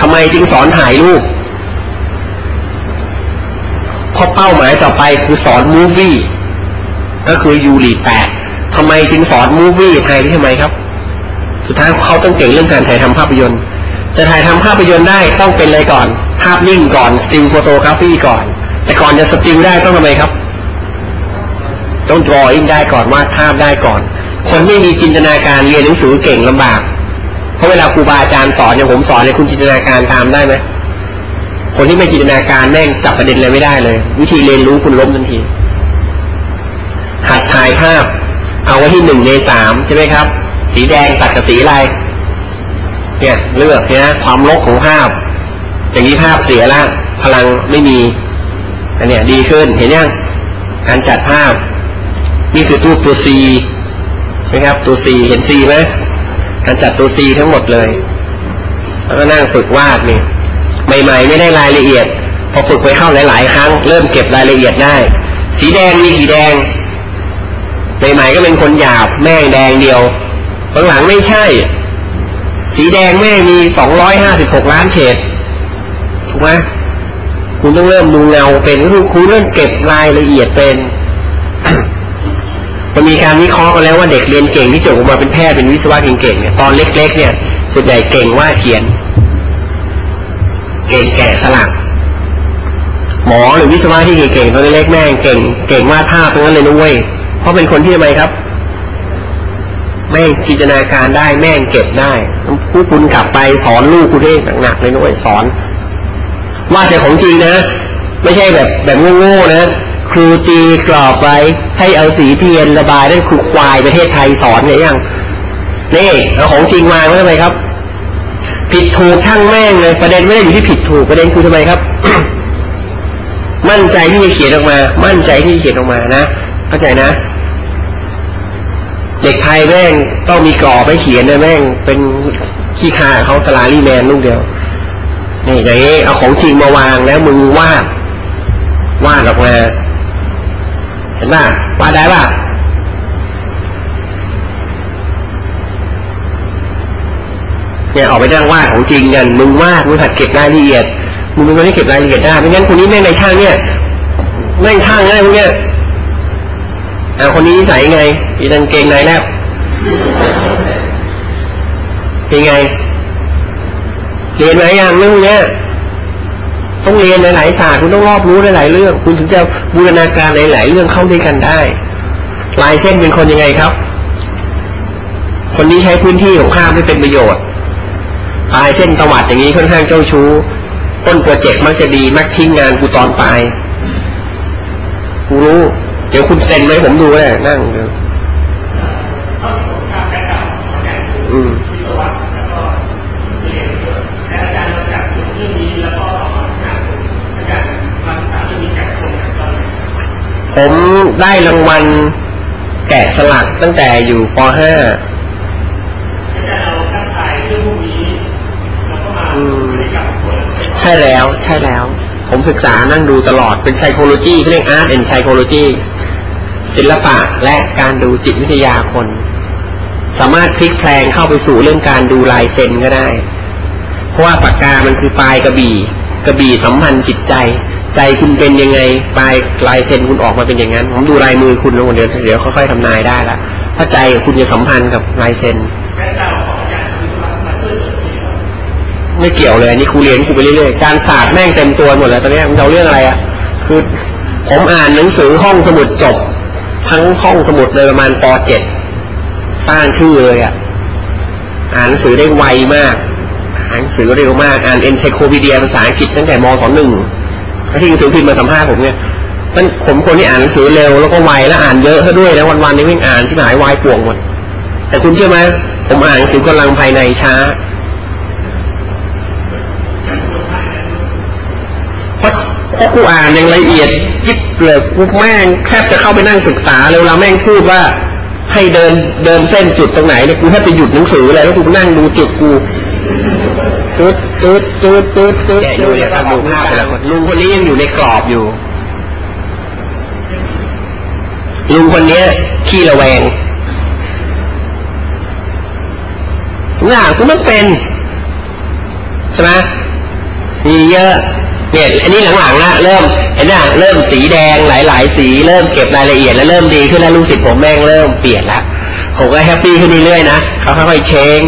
Speaker 1: ทำไมจึงสอนถ่ายรูปเพราะเป้าหมายต่อไปคือสอน movie ก็คือยูรีแปดทำไมจึงสอน movie ไทยที่ทำไมครับ สุดท้ายเขาต้องเก่งเรื่องการถ่ายทำภาพยนตร์ จะถ่ายทำภาพยนตร์ได้ต้องเป็นอะไรก่อน ภาพนิ่งก่อน still photography ก่อน แต่ก่อนจะ still ได้ต้องทำไมครับ ต้อง drawing ได้ก่อนวาดภาพได้ก่อน คนไม่มีจินตนาการเรียนหนังสือเก่งลำบาก เพราะเวลาครูบาอาจารย์สอนอย่างผมสอนเนี่ยคุณจินตนาการตามได้ไหมคนที่ไม่จินตนาการแม่งจับประเด็นอะไรไม่ได้เลย วิธีเรียนรู้คุณล้มทันทีหัดถ่ายภาพ เอาไว้ที่หนึ่งในสามใช่ไหมครับ สีแดงตัดกับสีอะไร เนี่ยเลือกเนี่ยความลกของภาพ อย่างนี้ภาพเสียแล้วพลังไม่มี อันเนี้ยดีขึ้นเห็นยังการจัดภาพ นี่คือรูปตัว C ใช่ไหมครับตัว C เห็น C ไหมการจัดตัว C ทั้งหมดเลย แล้วก็นั่งฝึกวาดนี่ใหม่ๆไม่ได้รายละเอียด พอฝึกไปเข้าหลาย ๆ ครั้ง เริ่มเก็บรายละเอียดได้ สีแดงมีกี่แดงใหม่ๆก็เป็นคนหยาบแม่งแดงเดียว หลังไม่ใช่ สีแดงแม่มีสองร้อยห้าสิบหกล้านเฉดถูกไหมคุณต้องเริ่มดูเงาเป็นก็คือคุณเริ่มเก็บรายละเอียดเป็นมันมีการวิเคราะห์กันแล้วว่าเด็กเรียนเก่งที่จบออกมาเป็นแพทย์เป็นวิศวะเก่งๆเนี่ยตอนเล็ก ๆ เนี่ยส่วนใหญ่เก่งว่าเขียน เก่งแก่สลักหมอหรือวิศวะที่เก่งๆตัวเล็กแม่งเก่งเก่งวาดภาพตรงนั้นเลยนุ้ยเพราะเป็นคนที่ทำไมครับ แม่จินตนาการได้แม่งเก็บได้ผู้คุณกลับไปสอนลูกคุณได้หนักๆเลยนุ้ยสอน ว่าแต่ของจริงนะ ไม่ใช่แบบแบบโง่ๆนะ ครูตีกรอบไว้ให้เอาสีเทียนระบายนั่นคือควายประเทศไทยสอนไงยังนี่เอาของจริงมาไว้ทำไมครับ ผิดถูกช่างแม่งเลยประเด็นไม่ได้อยู่ที่ผิดถูกประเด็นคือทำไมครับ มั่นใจที่จะเขียนออกมา มั่นใจที่จะเขียนออกมานะเข้าใจนะ เด็กไทยแม่งต้องมีกรอบไปเขียนนะแม่งเป็นขี้คาเขาสลารี่แมนลูกเดียวนี่อย่างนี้เอาของจริงมาวางแล้วมึงวาดวาดออกมาเห็นป่ะวาดได้ป่ะเนี่ยออกไปจ้างวาดของจริงกันมึงวาดมึงหัดเก็บรายละเอียดมึงเป็นคนที่เก็บรายละเอียดได้ไม่งั้นคนนี้แม่งในช่างเนี่ยแม่งช่างไงพวกเนี้ย เอาคนนี้ใส่ไงมีตังเกงในแล้วเป็นไง เรียนมาอย่างเรื่องเนี้ยต้องเรียนหลายๆศาสตร์คุณต้องรอบรู้หลายๆเรื่อง คุณถึงจะบูรณาการหลายๆเรื่องเข้าด้วยกันได้ ลายเส้นเป็นคนยังไงครับ คนนี้ใช้พื้นที่ของข้ามไม่เป็นประโยชน์ลายเส้นตวัดอย่างนี้ค่อนข้างเจ้าชู้ ต้นโปรเจกต์มักจะดีมักทิ้งงานกูตอนปลายกูรู้ ดี๋ยวคุณเซ็นไหมผมดูเลยนั่งเดี๋ยวอืมผมได้รางวัลแกะสลักตั้งแต่อยู่ป .5 ใช่แล้ว ใช่แล้ว ผมศึกษานั่งดูตลอดเป็นไซโคโลจีเรียกอาร์ตแอนด์ไซโคโลจี ศิลปะและการดูจิตวิทยาคน สามารถพลิกแพลงเข้าไปสู่เรื่องการดูลายเซ็นก็ได้ เพราะว่าปากกามันคือปลายกระบี่กระบี่สัมพันธ์จิตใจ ใจคุณเป็นยังไงปลายลายเซ็นคุณออกมาเป็นอย่างนั้นผมดูลายมือคุณแล้วเดี๋ยวเดี๋ยวค่อยๆทำนายได้ละถ้าใจคุณจะสัมพันธ์กับลายเซ็นไม่เกี่ยวเลยอันนี้ครูเรียนครูไปเรื่อยๆการศาสตร์แม่งเต็มตัวหมดแล้วตอนนี้มันเอาเรื่องอะไรอะคือผมอ่านหนังสือห้องสมุดจบ ทั้งห้องสมุดเลยประมาณป .7 สร้างชื่อเลยอะ อ่านหนังสือได้ไวมาก อ่านหนังสือเร็วมาก อ่านเอ็นไซโคพีเดียภาษาอังกฤษตั้งแต่มศหนึ่งที่หนังสือพิมพ์มาสัมภาษณ์ผมเนี่ยมันผมคนที่อ่านหนังสือเร็วแล้วก็ไวแล้วอ่านเยอะซะด้วยนะวันๆนี้ไม่อ่านที่หายวายป่วงหมด แต่คุณเชื่อไหมผมอ่านหนังสือกำลังภายในช้า เพราะเพราะ กูอ่านอย่างละเอียด จิบเลยกูแม่งแทบจะเข้าไปนั่งศึกษาเลยเวลาแม่งพูดว่า ให้เดินเดินเส้นจุดตรงไหนเนี่ยกูแทบจะหยุดหนังสือเลยแล้วกูนั่งดูจุดกูตืดตืดตืดตืดตืดแกอยู่เนี่ยดูภาพแต่ละคนลุงคนนี้ยังอยู่ในกรอบอยู่ลุงคนนี้ขี้ระแวงทุกอย่างกูไม่เป็นใช่ไหมมีเยอะ เนี่ยอันนี้หลังๆนะเริ่มเห็นไหมเริ่มสีแดงหลาย ๆ สีเริ่มเก็บรายละเอียดแล้วเริ่มดีขึ้นแล้วรู้สึกผมแม่งเริ่มเปลี่ยนละผมก็ happy ขึ้นเรื่อยๆนะเขาค่อยๆ change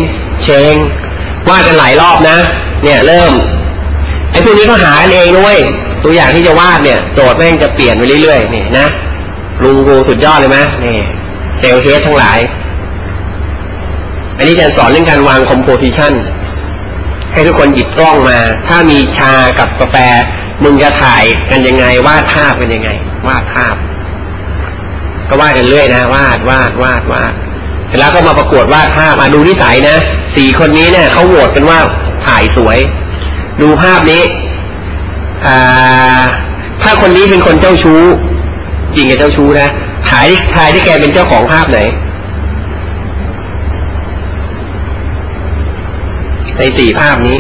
Speaker 1: change วาดกันหลายรอบนะ เนี่ยเริ่มไอ้พวกนี้เขาหากันเองด้วยตัวอย่างที่จะวาดเนี่ย โจทย์แม่งจะเปลี่ยนไปเรื่อยๆนี่นะลุงกูสุดยอดเลยไหมนี่ sales head ทั้งหลาย อันนี้จะสอนเรื่องการวาง composition ให้ทุกคนหยิบกล้องมา ถ้ามีชากับกาแฟ มึงจะถ่ายกันยังไง วาดภาพกันยังไง วาดภาพ ก็วาดกันเรื่อยนะวาดวาดวาดวาดเสร็จแล้วก็มาประกวดวาดภาพมาดูนิสัยนะสี่คนนี้เนี่ยเขาโหวตกันว่าถ่ายสวย ดูภาพนี้ถ้าคนนี้เป็นคนเจ้าชู้จริงกับเจ้าชู้นะถ่ายถ่ายที่แกเป็นเจ้าของภาพไหน ในสี่ภาพนี้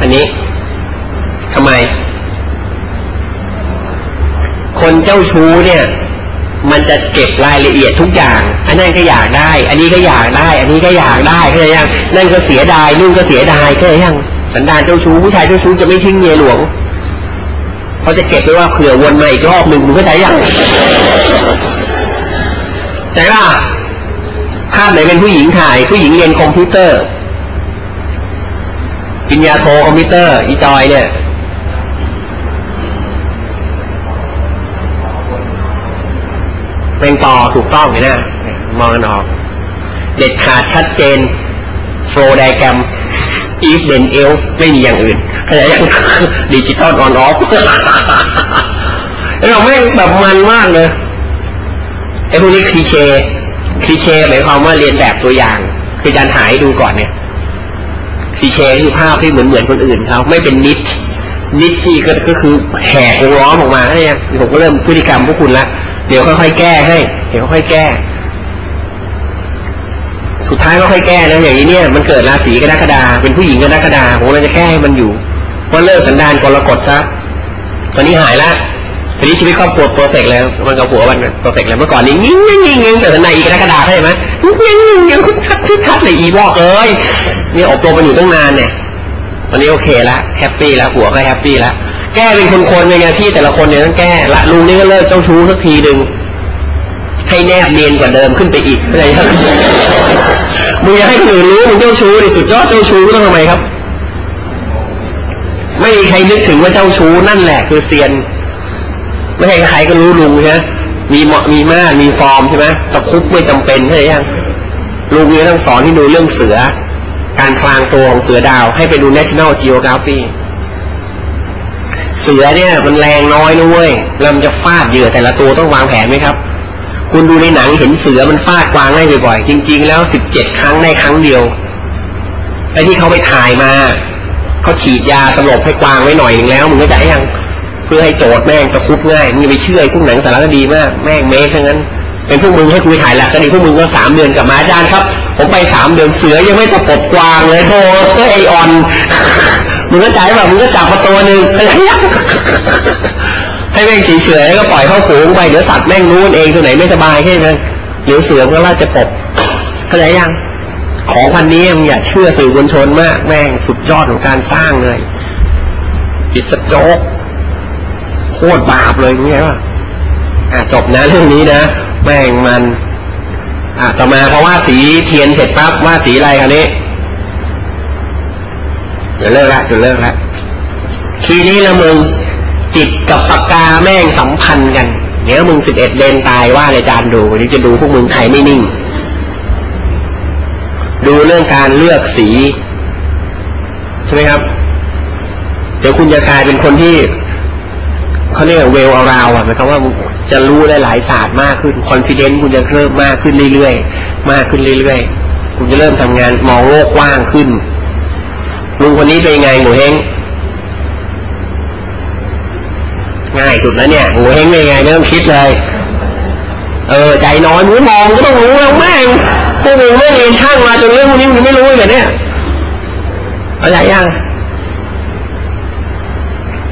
Speaker 1: อันนี้ทำไม คนเจ้าชู้เนี่ย มันจะเก็บรายละเอียดทุกอย่าง อันนั้นก็อยากได้ อันนี้ก็อยากได้ อันนี้ก็อยากได้ก็ยังนั่นก็เสียดายนู่นก็เสียดายก็ยังสันดานเจ้าชู้ผู้ชายเจ้าชู้จะไม่ทิ้งเมียหลวง เขาจะเก็บไว้ว่าเผื่อวนมาอีกรอบหนึ่งมึงก็ใช้ยังใช่ป่ะภาพไหนเป็นผู้หญิงถ่าย ผู้หญิงเรียนคอมพิวเตอร์ปริญญาโทคอมพิวเตอร์ อีจอยเนี่ยเป็นต่อถูกต้องไหมนะมองกันออก เด็ดขาดชัดเจน flow diagram if then else ไม่มีอย่างอื่น เข้าใจยัง digital on off เราไม่แบบมันมากเลยไอ้พวกนี้ cliché cliché หมายความว่าเลียนแบบตัวอย่างคือการถ่ายดูก่อนเนี่ยคลีเช่คือภาพที่เหมือนเหมือนคนอื่นเขาไม่เป็นนิดนิชชี่ก็คือแหกวงล้อมออกมาเนี่ยผมก็เริ่มพฤติกรรมพวกคุณละเดี๋ยวค่อยๆแก้ให้เดี๋ยวค่อยๆแก้ สุดท้ายก็ค่อยแก้แล้วอย่างนี้เนี่ย มันเกิดราศีกรกฎาเป็นผู้หญิงกรกฎาผมเลยจะแก้ให้มันอยู่ ว่าเลิกสันดานกรกฎซะตอนนี้หายแล้วทีนี้ชีวิตครอบครัวโปรเฟกเลยมันกับผัวมันโปรเฟกเลยเมื่อก่อนนี้งิ้งงิ้งงิ้งงิ้งแต่ในอีกรกฎาษใช่ไหมงิ้งงิ้งงิ้งคุทัดคุทัดเลยอีบอกเอ้ยนี่อบรมมันอยู่ตั้งนานเนี่ยตอนนี้โอเคแล้วแฮปปี้แล้วผัวก็แฮปปี้แล้วแก้เป็นคนๆเป็นไงพี่แต่ละคนเนี่ยต้องแก้ละลุงนี่ก็เลิกเจ้าชู้สักทีหนึ่งให้แนบเนียนกว่าเดิมขึ้นไปอีกอะไรครับมึงอยากให้คนอื่นรู้มึงเจ้าชู้ดิสุดยอดเจ้าชู้ต้องทำไมครับ ไม่มีใครนึกถึงว่าเจ้าชู้นั่นแหละคือเซียน ไม่ใช่ใครก็รู้ลุงใช่ไหมมีเหมาะมีมากมีฟอร์มใช่ไหมตะคุบไม่จำเป็นใช่ยังลุงเนี่ยต้องสอนให้ดูเรื่องเสือ การพลางตัวของเสือดาว ให้ไปดู National Geography เสือเนี่ย มันแรงน้อยนะเว้ยแล้วมันจะฟาดเหยื่อแต่ละตัวต้องวางแผนไหมครับ คุณดูในหนังเห็นเสือมันฟาดกวางได้บ่อยๆจริง ๆ แล้วสิบเจ็ดครั้งได้ครั้งเดียวไอ้ที่เขาไปถ่ายมา เขาฉีดยาสลบให้กวางไว้หน่อยหนึ่งแล้วมึงก็จะยังเพื่อให้โจทย์แม่งจะคุบง่ายมึงไปเชื่อไอ้พวกหนังสารคดีมากแม่งเมคทั้งนั้น เป็นพวกมึงให้คุยถ่ายหลักคดีพวกมึงก็สามเดือนกับมาอาจารย์ครับ ผมไปสามเดือนเสือยังไม่ประกบกวางเลยโธ่ไอออนมึงก็ใจ่ายแบบมึงก็จับมาตัวหนึ่งให้แม่งเฉยๆแล้วก็ปล่อยเข้าฝูงไปเดี๋ยวสัตว์แม่งรู้เองตัวไหนไม่สบายแค่นั้นเดี๋ยวเสือก็ล่าจะปบเข้าใจยัง ของพันนี้มึงอย่าเชื่อสื่อมวลชนมากแม่งสุดยอดของการสร้างเลยอิสโจกโคตรบาปเลยนี่ไงวะอะจบนะเรื่องนี้นะแม่งมัน อะต่อมาเพราะว่าสีเทียนเสร็จปั๊บว่าสีอะไรคราวนี้จะเลิกละจะเลิกละทีนี้ละมึงจิตกับปากกาแม่งสัมพันธ์กันเดี๋ยวมึงสิบเอ็ดเลนตายว่าเลยจานดูนี่จะดูพวกมึงใครไม่นิ่ง ดูเรื่องการเลือกสี ใช่ไหมครับ เดี๋ยวคุณจะกลายเป็นคนที่เขาเรียกเวลอาราวอะหมายความว่าจะรู้ได้หลายศาสตร์มากขึ้น confidence คุณจะเริ่มมากขึ้นเรื่อยๆมากขึ้นเรื่อยๆคุณจะเริ่มทำงานมองโลกกว้างขึ้นลุงคนนี้เป็นไงหมูเฮงง่ายสุดแล้วเนี่ยหมูเฮงเป็นไงไม่ต้องคิดเลย เออใจน้อยมึงมองก็ต้องรู้แล้วแม่ง พวกมึงไม่เรียนช่างมาจนเรื่องพวกนี้มึงไม่รู้เลยเนี่ยอะไรยัง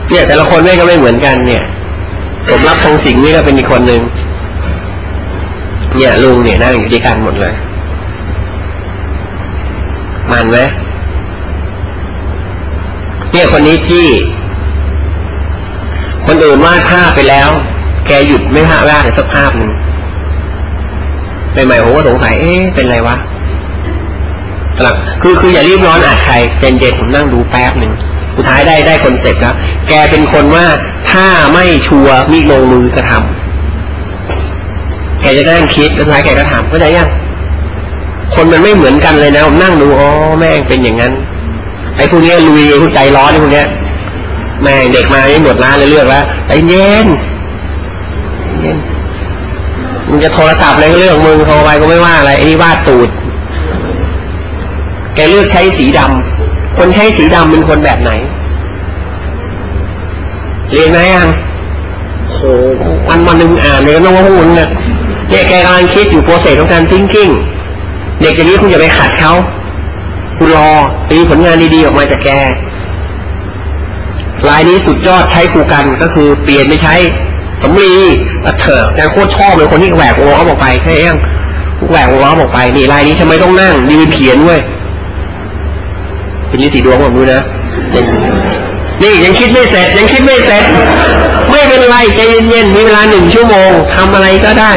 Speaker 1: เนี่ย แต่ละคนแม่ก็ไม่เหมือนกัน เนี่ยสมรับทองสิงห์นี่ก็เป็นอีกคนหนึ่งเนี่ยลุงเนี่ยนั่งอยู่ด้วยกันหมดเลย มันไหมเนี่ยคนนี้ที่คนอื่นวาดภาพไปแล้ว แกหยุดไม่ภาพวาดสักภาพหนึ่ง ใหม่ๆผมก็สงสัย เอ๊ะ เป็นไรวะกลับคือคืออย่ารีบร้อนอัดใครเย็นผมนั่งดูแป๊บหนึ่งสุดท้ายได้ได้คอนเซ็ปต์แล้ว แกเป็นคนว่าถ้าไม่ชัวร์มิลงมือจะทำแกจะได้คิดแล้วสุดท้ายแกก็ทำก็ได้ยัง คนมันไม่เหมือนกันเลยนะผมนั่งดูอ๋อแม่งเป็นอย่างนั้น ไอ้พวกนี้ลุยไอ้พวกใจร้อนไอ้พวกนี้แม่งเด็กมาไม่หมดร้านเลยเลือกแล้วใจเย็นเย็น มึงจะโทรศัพท์อะไรก็เรื่องมึงโทรไปก็ไม่ว่าอะไรไอ้นี่วาดตูด แกเลือกใช้สีดำคนใช้สีดำเป็นคนแบบไหน เรียนไหมยังโหวันวันหนึ่งอ่านเลยก็ต้องว่าพวกมึงเนี่ยเนี่ยแกกำลังคิดอยู่โปรเซสของการ thinking เด็กอย่างนี้คุณอย่าไปขัดเขาคุณรอมีผลงานดีๆออกมาจากแกลายนี้สุดยอดใช้ครูกันก็คือเปลี่ยนไม่ใช้ สำลีเถอะอาจารย์โคตรชอบเลยคนที่แหวกวงล้อมออกไปแค่ยังแหวกวงล้อมออกไปนี่ลายนี้ทำไมต้องนั่งยืนเขียนเว้ยเป็นยีสีดวงผมดูนะนี่ยังคิดไม่เสร็จ ยังคิดไม่เสร็จ ไม่เป็นไรใจเย็นๆมีเวลาหนึ่งชั่วโมงทำอะไรก็ได้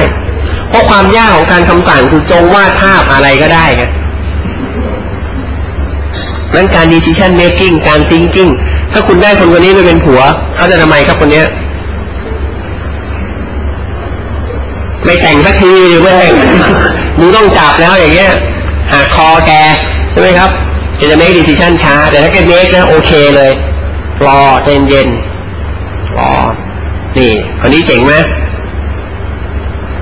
Speaker 1: เพราะความยากของการคำสั่งคือจงวาดภาพอะไรก็ได้ไงนั้นการ decision making การ thinking ถ้าคุณได้คนคนนี้ไปเป็นผัว เขาจะทำไมครับคนเนี้ย ไม่แต่งสักทีเว้ยมึงต้องจับแล้วอย่างเงี้ยหักคอแกใช่ไหมครับจะไม่ดีซิชันช้า แต่ถ้าแกเมคนะโอเคเลยรอใจเย็นรอนี่คนนี้เจ๋งไหม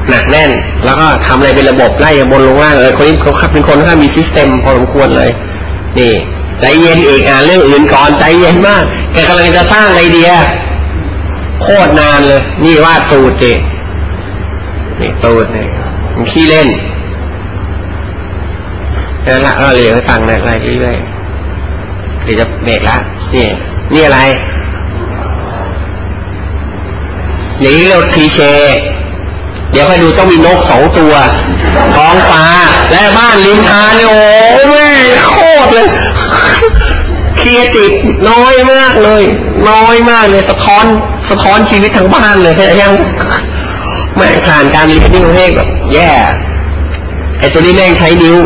Speaker 1: หนักแน่น แล้วก็ทำอะไรเป็นระบบไล่บนลงล่างเลยคนนี้เขาเป็นคนที่มีซิสเต็มพอสมควรเลย นี่ใจเย็นเอกอ่านเรื่องอื่นก่อนใจเย็นมากแกกำลังจะสร้างไอเดียโคตรนานเลย นี่วาดตูดดิ นี่ตูดเนี่ยมันขี้เล่นนั่นละเราเรียนให้ฟังนะอะไรเรื่อยๆเดี๋ยวจะเบรกละนี่นี่อะไรอย่างนี้เรียกทีเชเดี๋ยวค่อยดูต้องมีนกสองตัวท้องฟ้า และบ้านลิมทานเนี่ยโอ้ยโคตรเลยเครียติดน้อยมากเลย น้อยมากเลย สะท้อน สะท้อนชีวิตทั้งบ้านเลยยัง แม่งผ่านการรีเทนนิ่งประเทศแบบแย่ไอตัวนี้แม่งใช้นิ้ว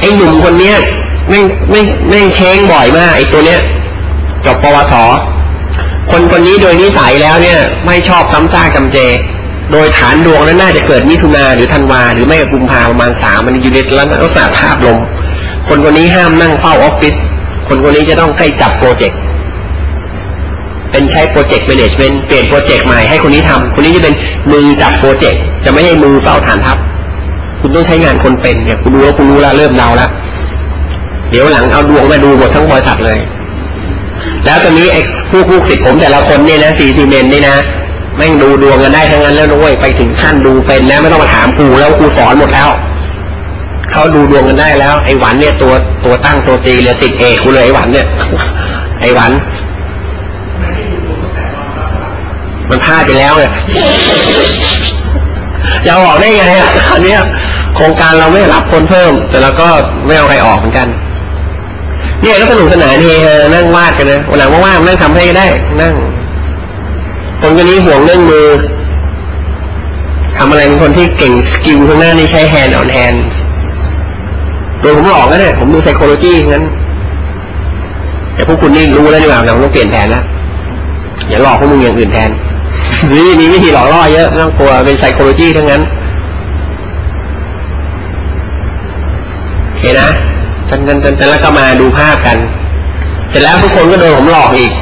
Speaker 1: ไอหนุ่มคนเนี้ยแม่งแม่งแม่งเช้งบ่อยมากไอตัวเนี้ยจบปวสคนคนนี้โดยนิสัยแล้วเนี่ย ไม่ชอบซ้ำซากจำเจ โดยฐานดวงนั้นน่าจะเกิดมิถุนาหรือธันวาหรือไม่กุมภาประมาณสามมันอยู่ในลักษณะภาพลม คนคนนี้ห้ามนั่งเฝ้าออฟฟิศคนคนนี้จะต้องให้จับโปรเจกต์ เป็นใช้ project management เปลี่ยนโปรเจกต์ใหม่ให้คนนี้ทำคนนี้จะเป็นมือจับโปรเจกต์จะไม่ให้มือเฝ้าฐานทัพ คุณต้องใช้งานคนเป็นเนี่ยคุณรู้แล้วคุณรู้แล้วเริ่มเดาแล้วเดี๋ยวหลังเอาดวงมาดูหมดทั้งบริษัทเลย แล้วตอนนี้ไอ้ผู้ลูกศิษย์ผมแต่ละคนเนี่ยนะสีซีเมนนี่นะแม่งดูดวงกันได้ทั้งนั้นแล้วด้วยไปถึงขั้นดูเป็นแล้วไม่ต้องมาถามครูแล้วครูสอนหมดแล้วเขาดูดวงกันได้แล้ว ไอ้หวันเนี่ยตัวตัวตั้งตัวตีเลยสิทธิเอกกูเลยไอ้หวันเนี่ย ไอ้หวัน มันพลาดไปแล้วเนี่ยจะออกได้ไงอะคราวนี้โครงการเราไม่รับคนเพิ่ม แต่เราก็ไม่เอาใครออกเหมือนกัน เนี่ยก็สนุกสนานเฮฮานั่งวาดกันนะวันหลังว่างๆนั่งทำให้ก็ได้ นั่งคนคนนี้ห่วงเรื่องมือทำอะไรเป็นคนที่เก่ง skill ข้างหน้านี่ใช้ hands-on hand โดยผมหลอกก็ได้ผมดู psychology งั้น แต่พวกคุณนี่รู้แล้วนี่หว่าเราต้องเปลี่ยนแผนแล้วอย่าหลอกพวกมึงอย่างอื่นแทน นี่มีวิธีหลอกล่อเยอะไม่ต้องกลัวเป็นไซโคโลจีทั้งนั้นเห็นนะจนจนจนจนแล้วก็มาดูภาพกัน เสร็จแล้วทุกคนก็โดนผมหลอกอีก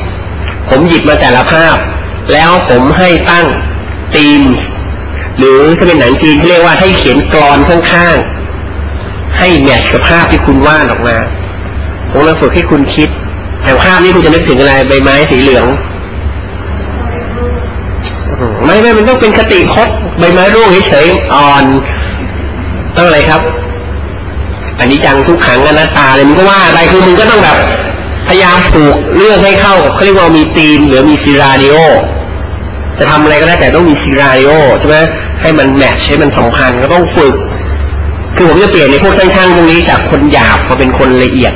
Speaker 1: ผมหยิบมาแต่ละภาพ แล้วผมให้ตั้งธีมหรือถ้าเป็นหนังจีนเรียกว่าให้เขียนกรอนข้างๆ ให้แมทช์กับภาพที่คุณวาดออกมา ผมเลยฝึกให้คุณคิดแต่ภาพนี้คุณจะนึกถึงอะไรใบไม้สีเหลือง ไม่ไม่มันต้องเป็นคติพจน์ใบไม้ร่วงเฉยๆอ่อนต้องอะไรครับ อันนี้จังทุกขังอนัตตาเลยมึงก็ว่าอะไรคือมึงก็ต้องแบบ พยายามผูกเรื่องให้เข้าเขาเรียกว่ามีตีมหรือมีซีราดิโอจะทำอะไรก็ได้แต่ต้องมีซีราดิโอใช่ไหมให้มันแมทช์ให้มันสัมพันธ์ก็ต้องฝึก คือผมจะเปลี่ยนในพวกช่างๆตรงนี้จากคนหยาบมาเป็นคนละเอียด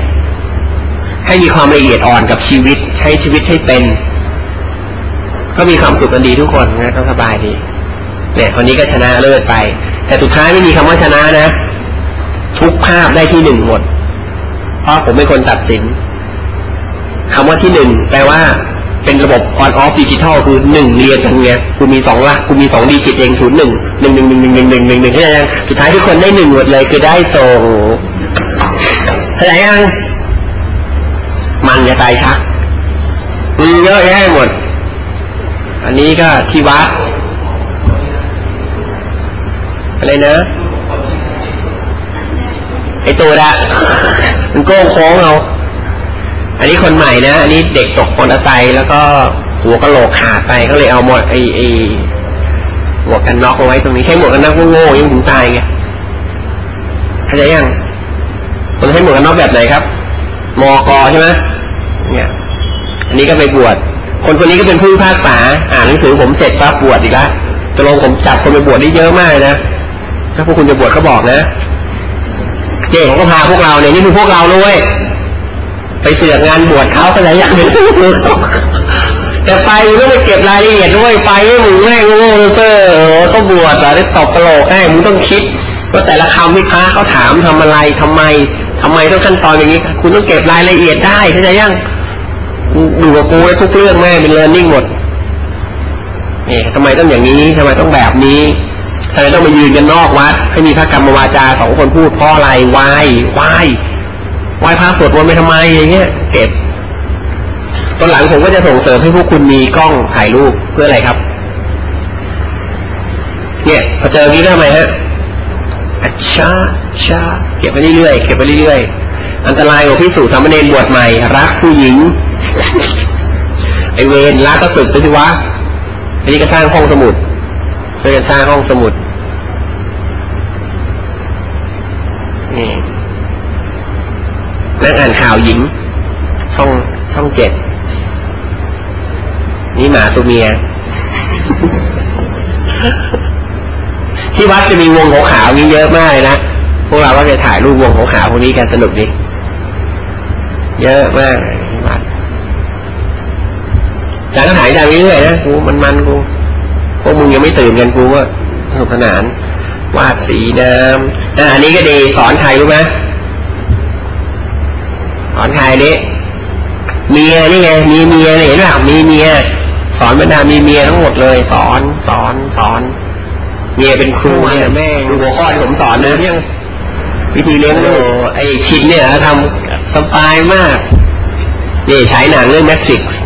Speaker 1: ให้มีความละเอียดอ่อนกับชีวิตใช้ชีวิตให้เป็น ก็มีความสุขกันดีทุกคนนะก็สบายดีเนี่ยคนนี้ก็ชนะเลิศไป แต่สุดท้ายไม่มีคำว่าชนะนะ ทุกภาพได้ที่หนึ่งหมด เพราะผมเป็นคนตัดสินคำว่าที่หนึ่งแปลว่าเป็นระบบออนออฟดิจิทัลคือหนึ่งเรียนกันเงี้ยกูมีสองละกูมีสองดีจิตเองศูนย์หนึ่งหนึ่งหนึ่งหนึ่งหนึ่งหนึ่งหนึ่งหนึ่งหนึ่งเข้าใจยังสุดท้ายทุกคนได้หนึ่งหมดเลยคือได้ส่งเข้าใจยังมันจะตายชักมีเยอะแยะหมด อันนี้ก็ที่วัดอะไรนะไอตัวละมันโก้งโค้งเอาอันนี้คนใหม่นะ อันนี้เด็กตกมอเตอร์ไซค์แล้วก็หัวกระโหลกขาดไปก็เลยเอาหมดไอไอหมวกกันน็อกเอาไว้ตรงนี้ใช้หมวกกันน็อกโง่ยังถึงตายไงเข้าใจยังคนให้หมวกกันน็อกแบบไหนครับมอกอใช่ไหมเนี่ย อันนี้ก็ไปบวช คนคนนี้ก็เป็นผู้ภาคษา อ่านหนังสือผมเสร็จปั๊บบวชอีกแล้วจะลงผมจับคนไปบวชได้เยอะมากนะ ถ้าพวกคุณจะบวชเขาบอกนะเจ๊ก็พาพวกเราเนี่ยนี่คือพวกเราด้วยไปเสือกงานบวชเขาก็เลยอยากเป็นแต่ไปมึงต้องไปเก็บรายละเอียดด้วยไปไม่มึงแม่งโง่เซ่อเขาบวชแต่ได้ตอบกระโหลกให้มึงต้องคิดว่าแต่ละคำที่พระเขาถามทำอะไรทำไมทำไมต้องขั้นตอนอย่างนี้ คุณต้องเก็บรายละเอียดได้เข้าใจยัง ดูกับกูทุกเรื่องแม่เป็นเรียนนิ่งหมดนี่ทำไมต้องอย่างนี้ทำไมต้องแบบนี้ทำไมต้องมายืนกันนอกวัด ให้มีพระกรรมวาจาสองคนพูดเพราะอะไรวายวายวายพระสวดมนต์ไปทำไมอย่างเงี้ยเก็บตอนหลังผมก็จะส่งเสริมให้พวกคุณมีกล้องถ่ายรูปเพื่ออะไรครับ เนี่ยพอเจอนี้ทำไมฮะอัชาชาเก็บไปเรื่อยๆเก็บไปเรื่อยๆอันตรายของพิสูจน์สามเณรบวชใหม่ รักผู้หญิง ไอเวนลาก็สึกไปสิวะอันนี้ก็สร้างห้องสมุดช่วยกันสร้างห้องสมุดนี่นั่งอ่านข่าวหญิง ช่องช่องเจ็ดนี่หมาตัวเมีย ที่วัดจะมีวงของขาวนี้เยอะมากเลยนะพวกเราก็จะถ่ายรูปวงของขาวพวกนี้กันสนุกดี เยอะมากที่วัด จารย์ก็ถ่ายจารย์เรื่อยนะกูมันมันกูพวกมึงยังไม่ตื่นกันกูก็สนุกสนาน วาดสีน้ำอ่าอันนี้ก็ดีสอนใครรู้ไหมสอนใครนี้เมียนี่ไงมีเมียเห็นไหมมีเมีย สอนบรรดามีเมียทั้งหมดเลย สอนสอนสอน เมียเป็นครูเนี่ยแม่ดูหัวข้อที่ผมสอนนะยังวิธีเลี้ยงลูกไอชินเนี่ยทำสบายมากนี่ใช้หนังเรื่อง Matrix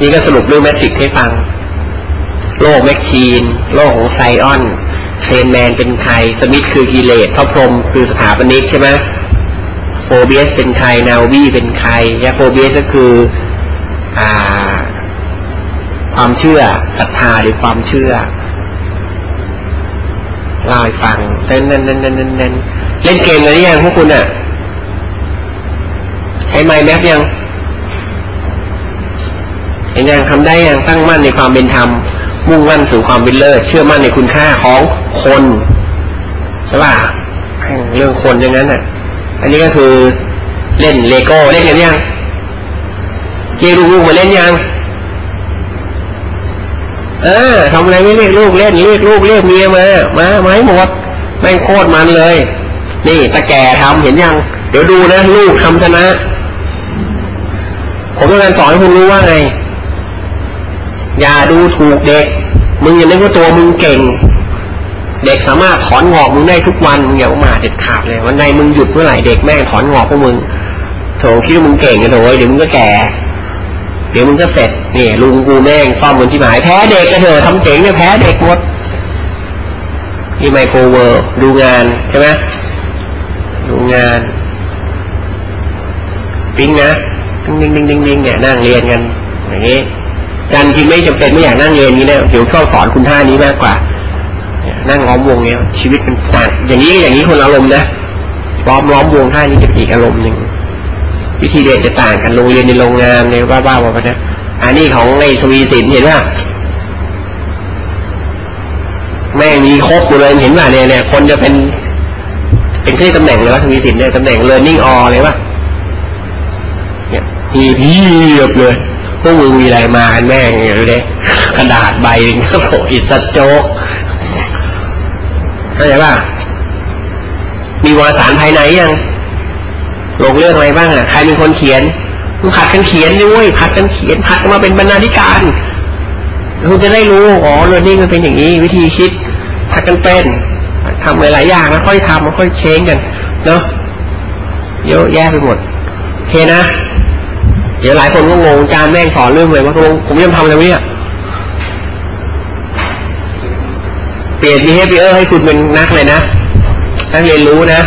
Speaker 1: นี่ก็สรุปเรื่อง Matrix ให้ฟัง โลก machine โลกของ Zion Trainman เป็นใคร สมิธคือกิเลสพระพรหมคือสถาปนิกใช่ไหม Morpheus เป็นใคร นาวีเป็นใคร Morpheus ก็คืออาความเชื่อศรัทธาหรือความเชื่อเล่าให้ฟังเน้นเน้นเน้นเน้นเน้นเล่นเกมอะไรยังพวกคุณอะ ใช้ไมล์แมปยัง เห็นยังทำได้ยังตั้งมั่นในความเป็นธรรม มุ่งมั่นสู่ความเป็นเลิศเชื่อมั่นในคุณค่าของคนใช่ป่ะเรื่องคนอย่างนั้นอะ อันนี้ก็คือเล่นเลโก้เล่นกันยังเรียกลูกมาเล่นยัง เออทำอะไรไม่เรียกลูกเล่นเรียกลูกเรียกเมียมามามาให้หมดแม่งโคตรมันเลย นี่ตะแก่ทำเห็นยัง เดี๋ยวดูนะ ลูกทำชนะ ผมต้องการสอนให้คุณรู้ว่าไง อย่าดูถูกเด็ก มึงอย่าเล่นว่าตัวมึงเก่ง เด็กสามารถถอนงอกมึงได้ทุกวันมึงอย่ามาเด็ดขาดเลย วันใดมึงหยุดเมื่อไหร่เด็กแม่งถอนงอกพวกมึงโถคิดว่ามึงเก่งกันโถเดี๋ยวมึงก็แก่ เดี๋ยวมึงก็เสร็จนี่ลุงกูแม่งซ่อมบนที่หมายแพ้เด็กก็เถอะทำเจ๋งเนี่ยแพ้เด็กหมดนี่ไมโครเวิร์ดูงานใช่ไหมดูงาน ปิ้งนะดิ้งดิ้งดิ้งดิ้งดิ้งเนี่ยนั่งเรียนกันอย่างนี้ จันทีไม่จำเป็นไม่อยากนั่งเรียนนี้นะเดี๋ยวชอบสอนคุณท่านี้มากกว่า นั่งล้อมวงเนี่ยชีวิตมันต่างอย่างนี้อย่างนี้คนอารมณ์นะล้อมล้อมวงท่านี้จะอีกอารมณ์หนึ่งวิธีเรียนจะต่างกันโรงเรียนในโรงงานในบ้าบ้าบอกไปนะอันนี้ของในสวีสินเห็นว่าแม่งมีครบหมดเลยเห็นว่าเนี่ยเนี่ยคนจะเป็นเป็นที่ตำแหน่งเลยว่าทวีสินเนี่ยตำแหน่ง learning all เลยว่าเนี่ยมีเพียบเลย พวกมึงมีอะไรมากันแม่งอย่างเลยกระดาษใบหนึงก็โผอิสโจ๊กเข้าใจป่ะมีวารสารภายในยังลงเรื่องอะไรบ้างอะใครเป็นคนเขียนมึงผัดกันเขียนด้วยผัดกันเขียนผัดมาเป็นบรรณาธิการคุณจะได้รู้อ๋อเรื่องนี้มันเป็นอย่างนี้ วิธีคิดผัดกันเป็นทำหลายๆอย่างแล้วค่อยทำแล้วค่อยเช้งกันเนาะเยอะแยะไปหมดโอเคนะ เดี๋ยวหลายคนก็งงจานแม่งสอนเรื่องเลยว่าตกลงผมยังทำอะไรเนี่ยเปลี่ยน behavior ให้คุณเป็นนักเลยนะนักเรียนรู้นะ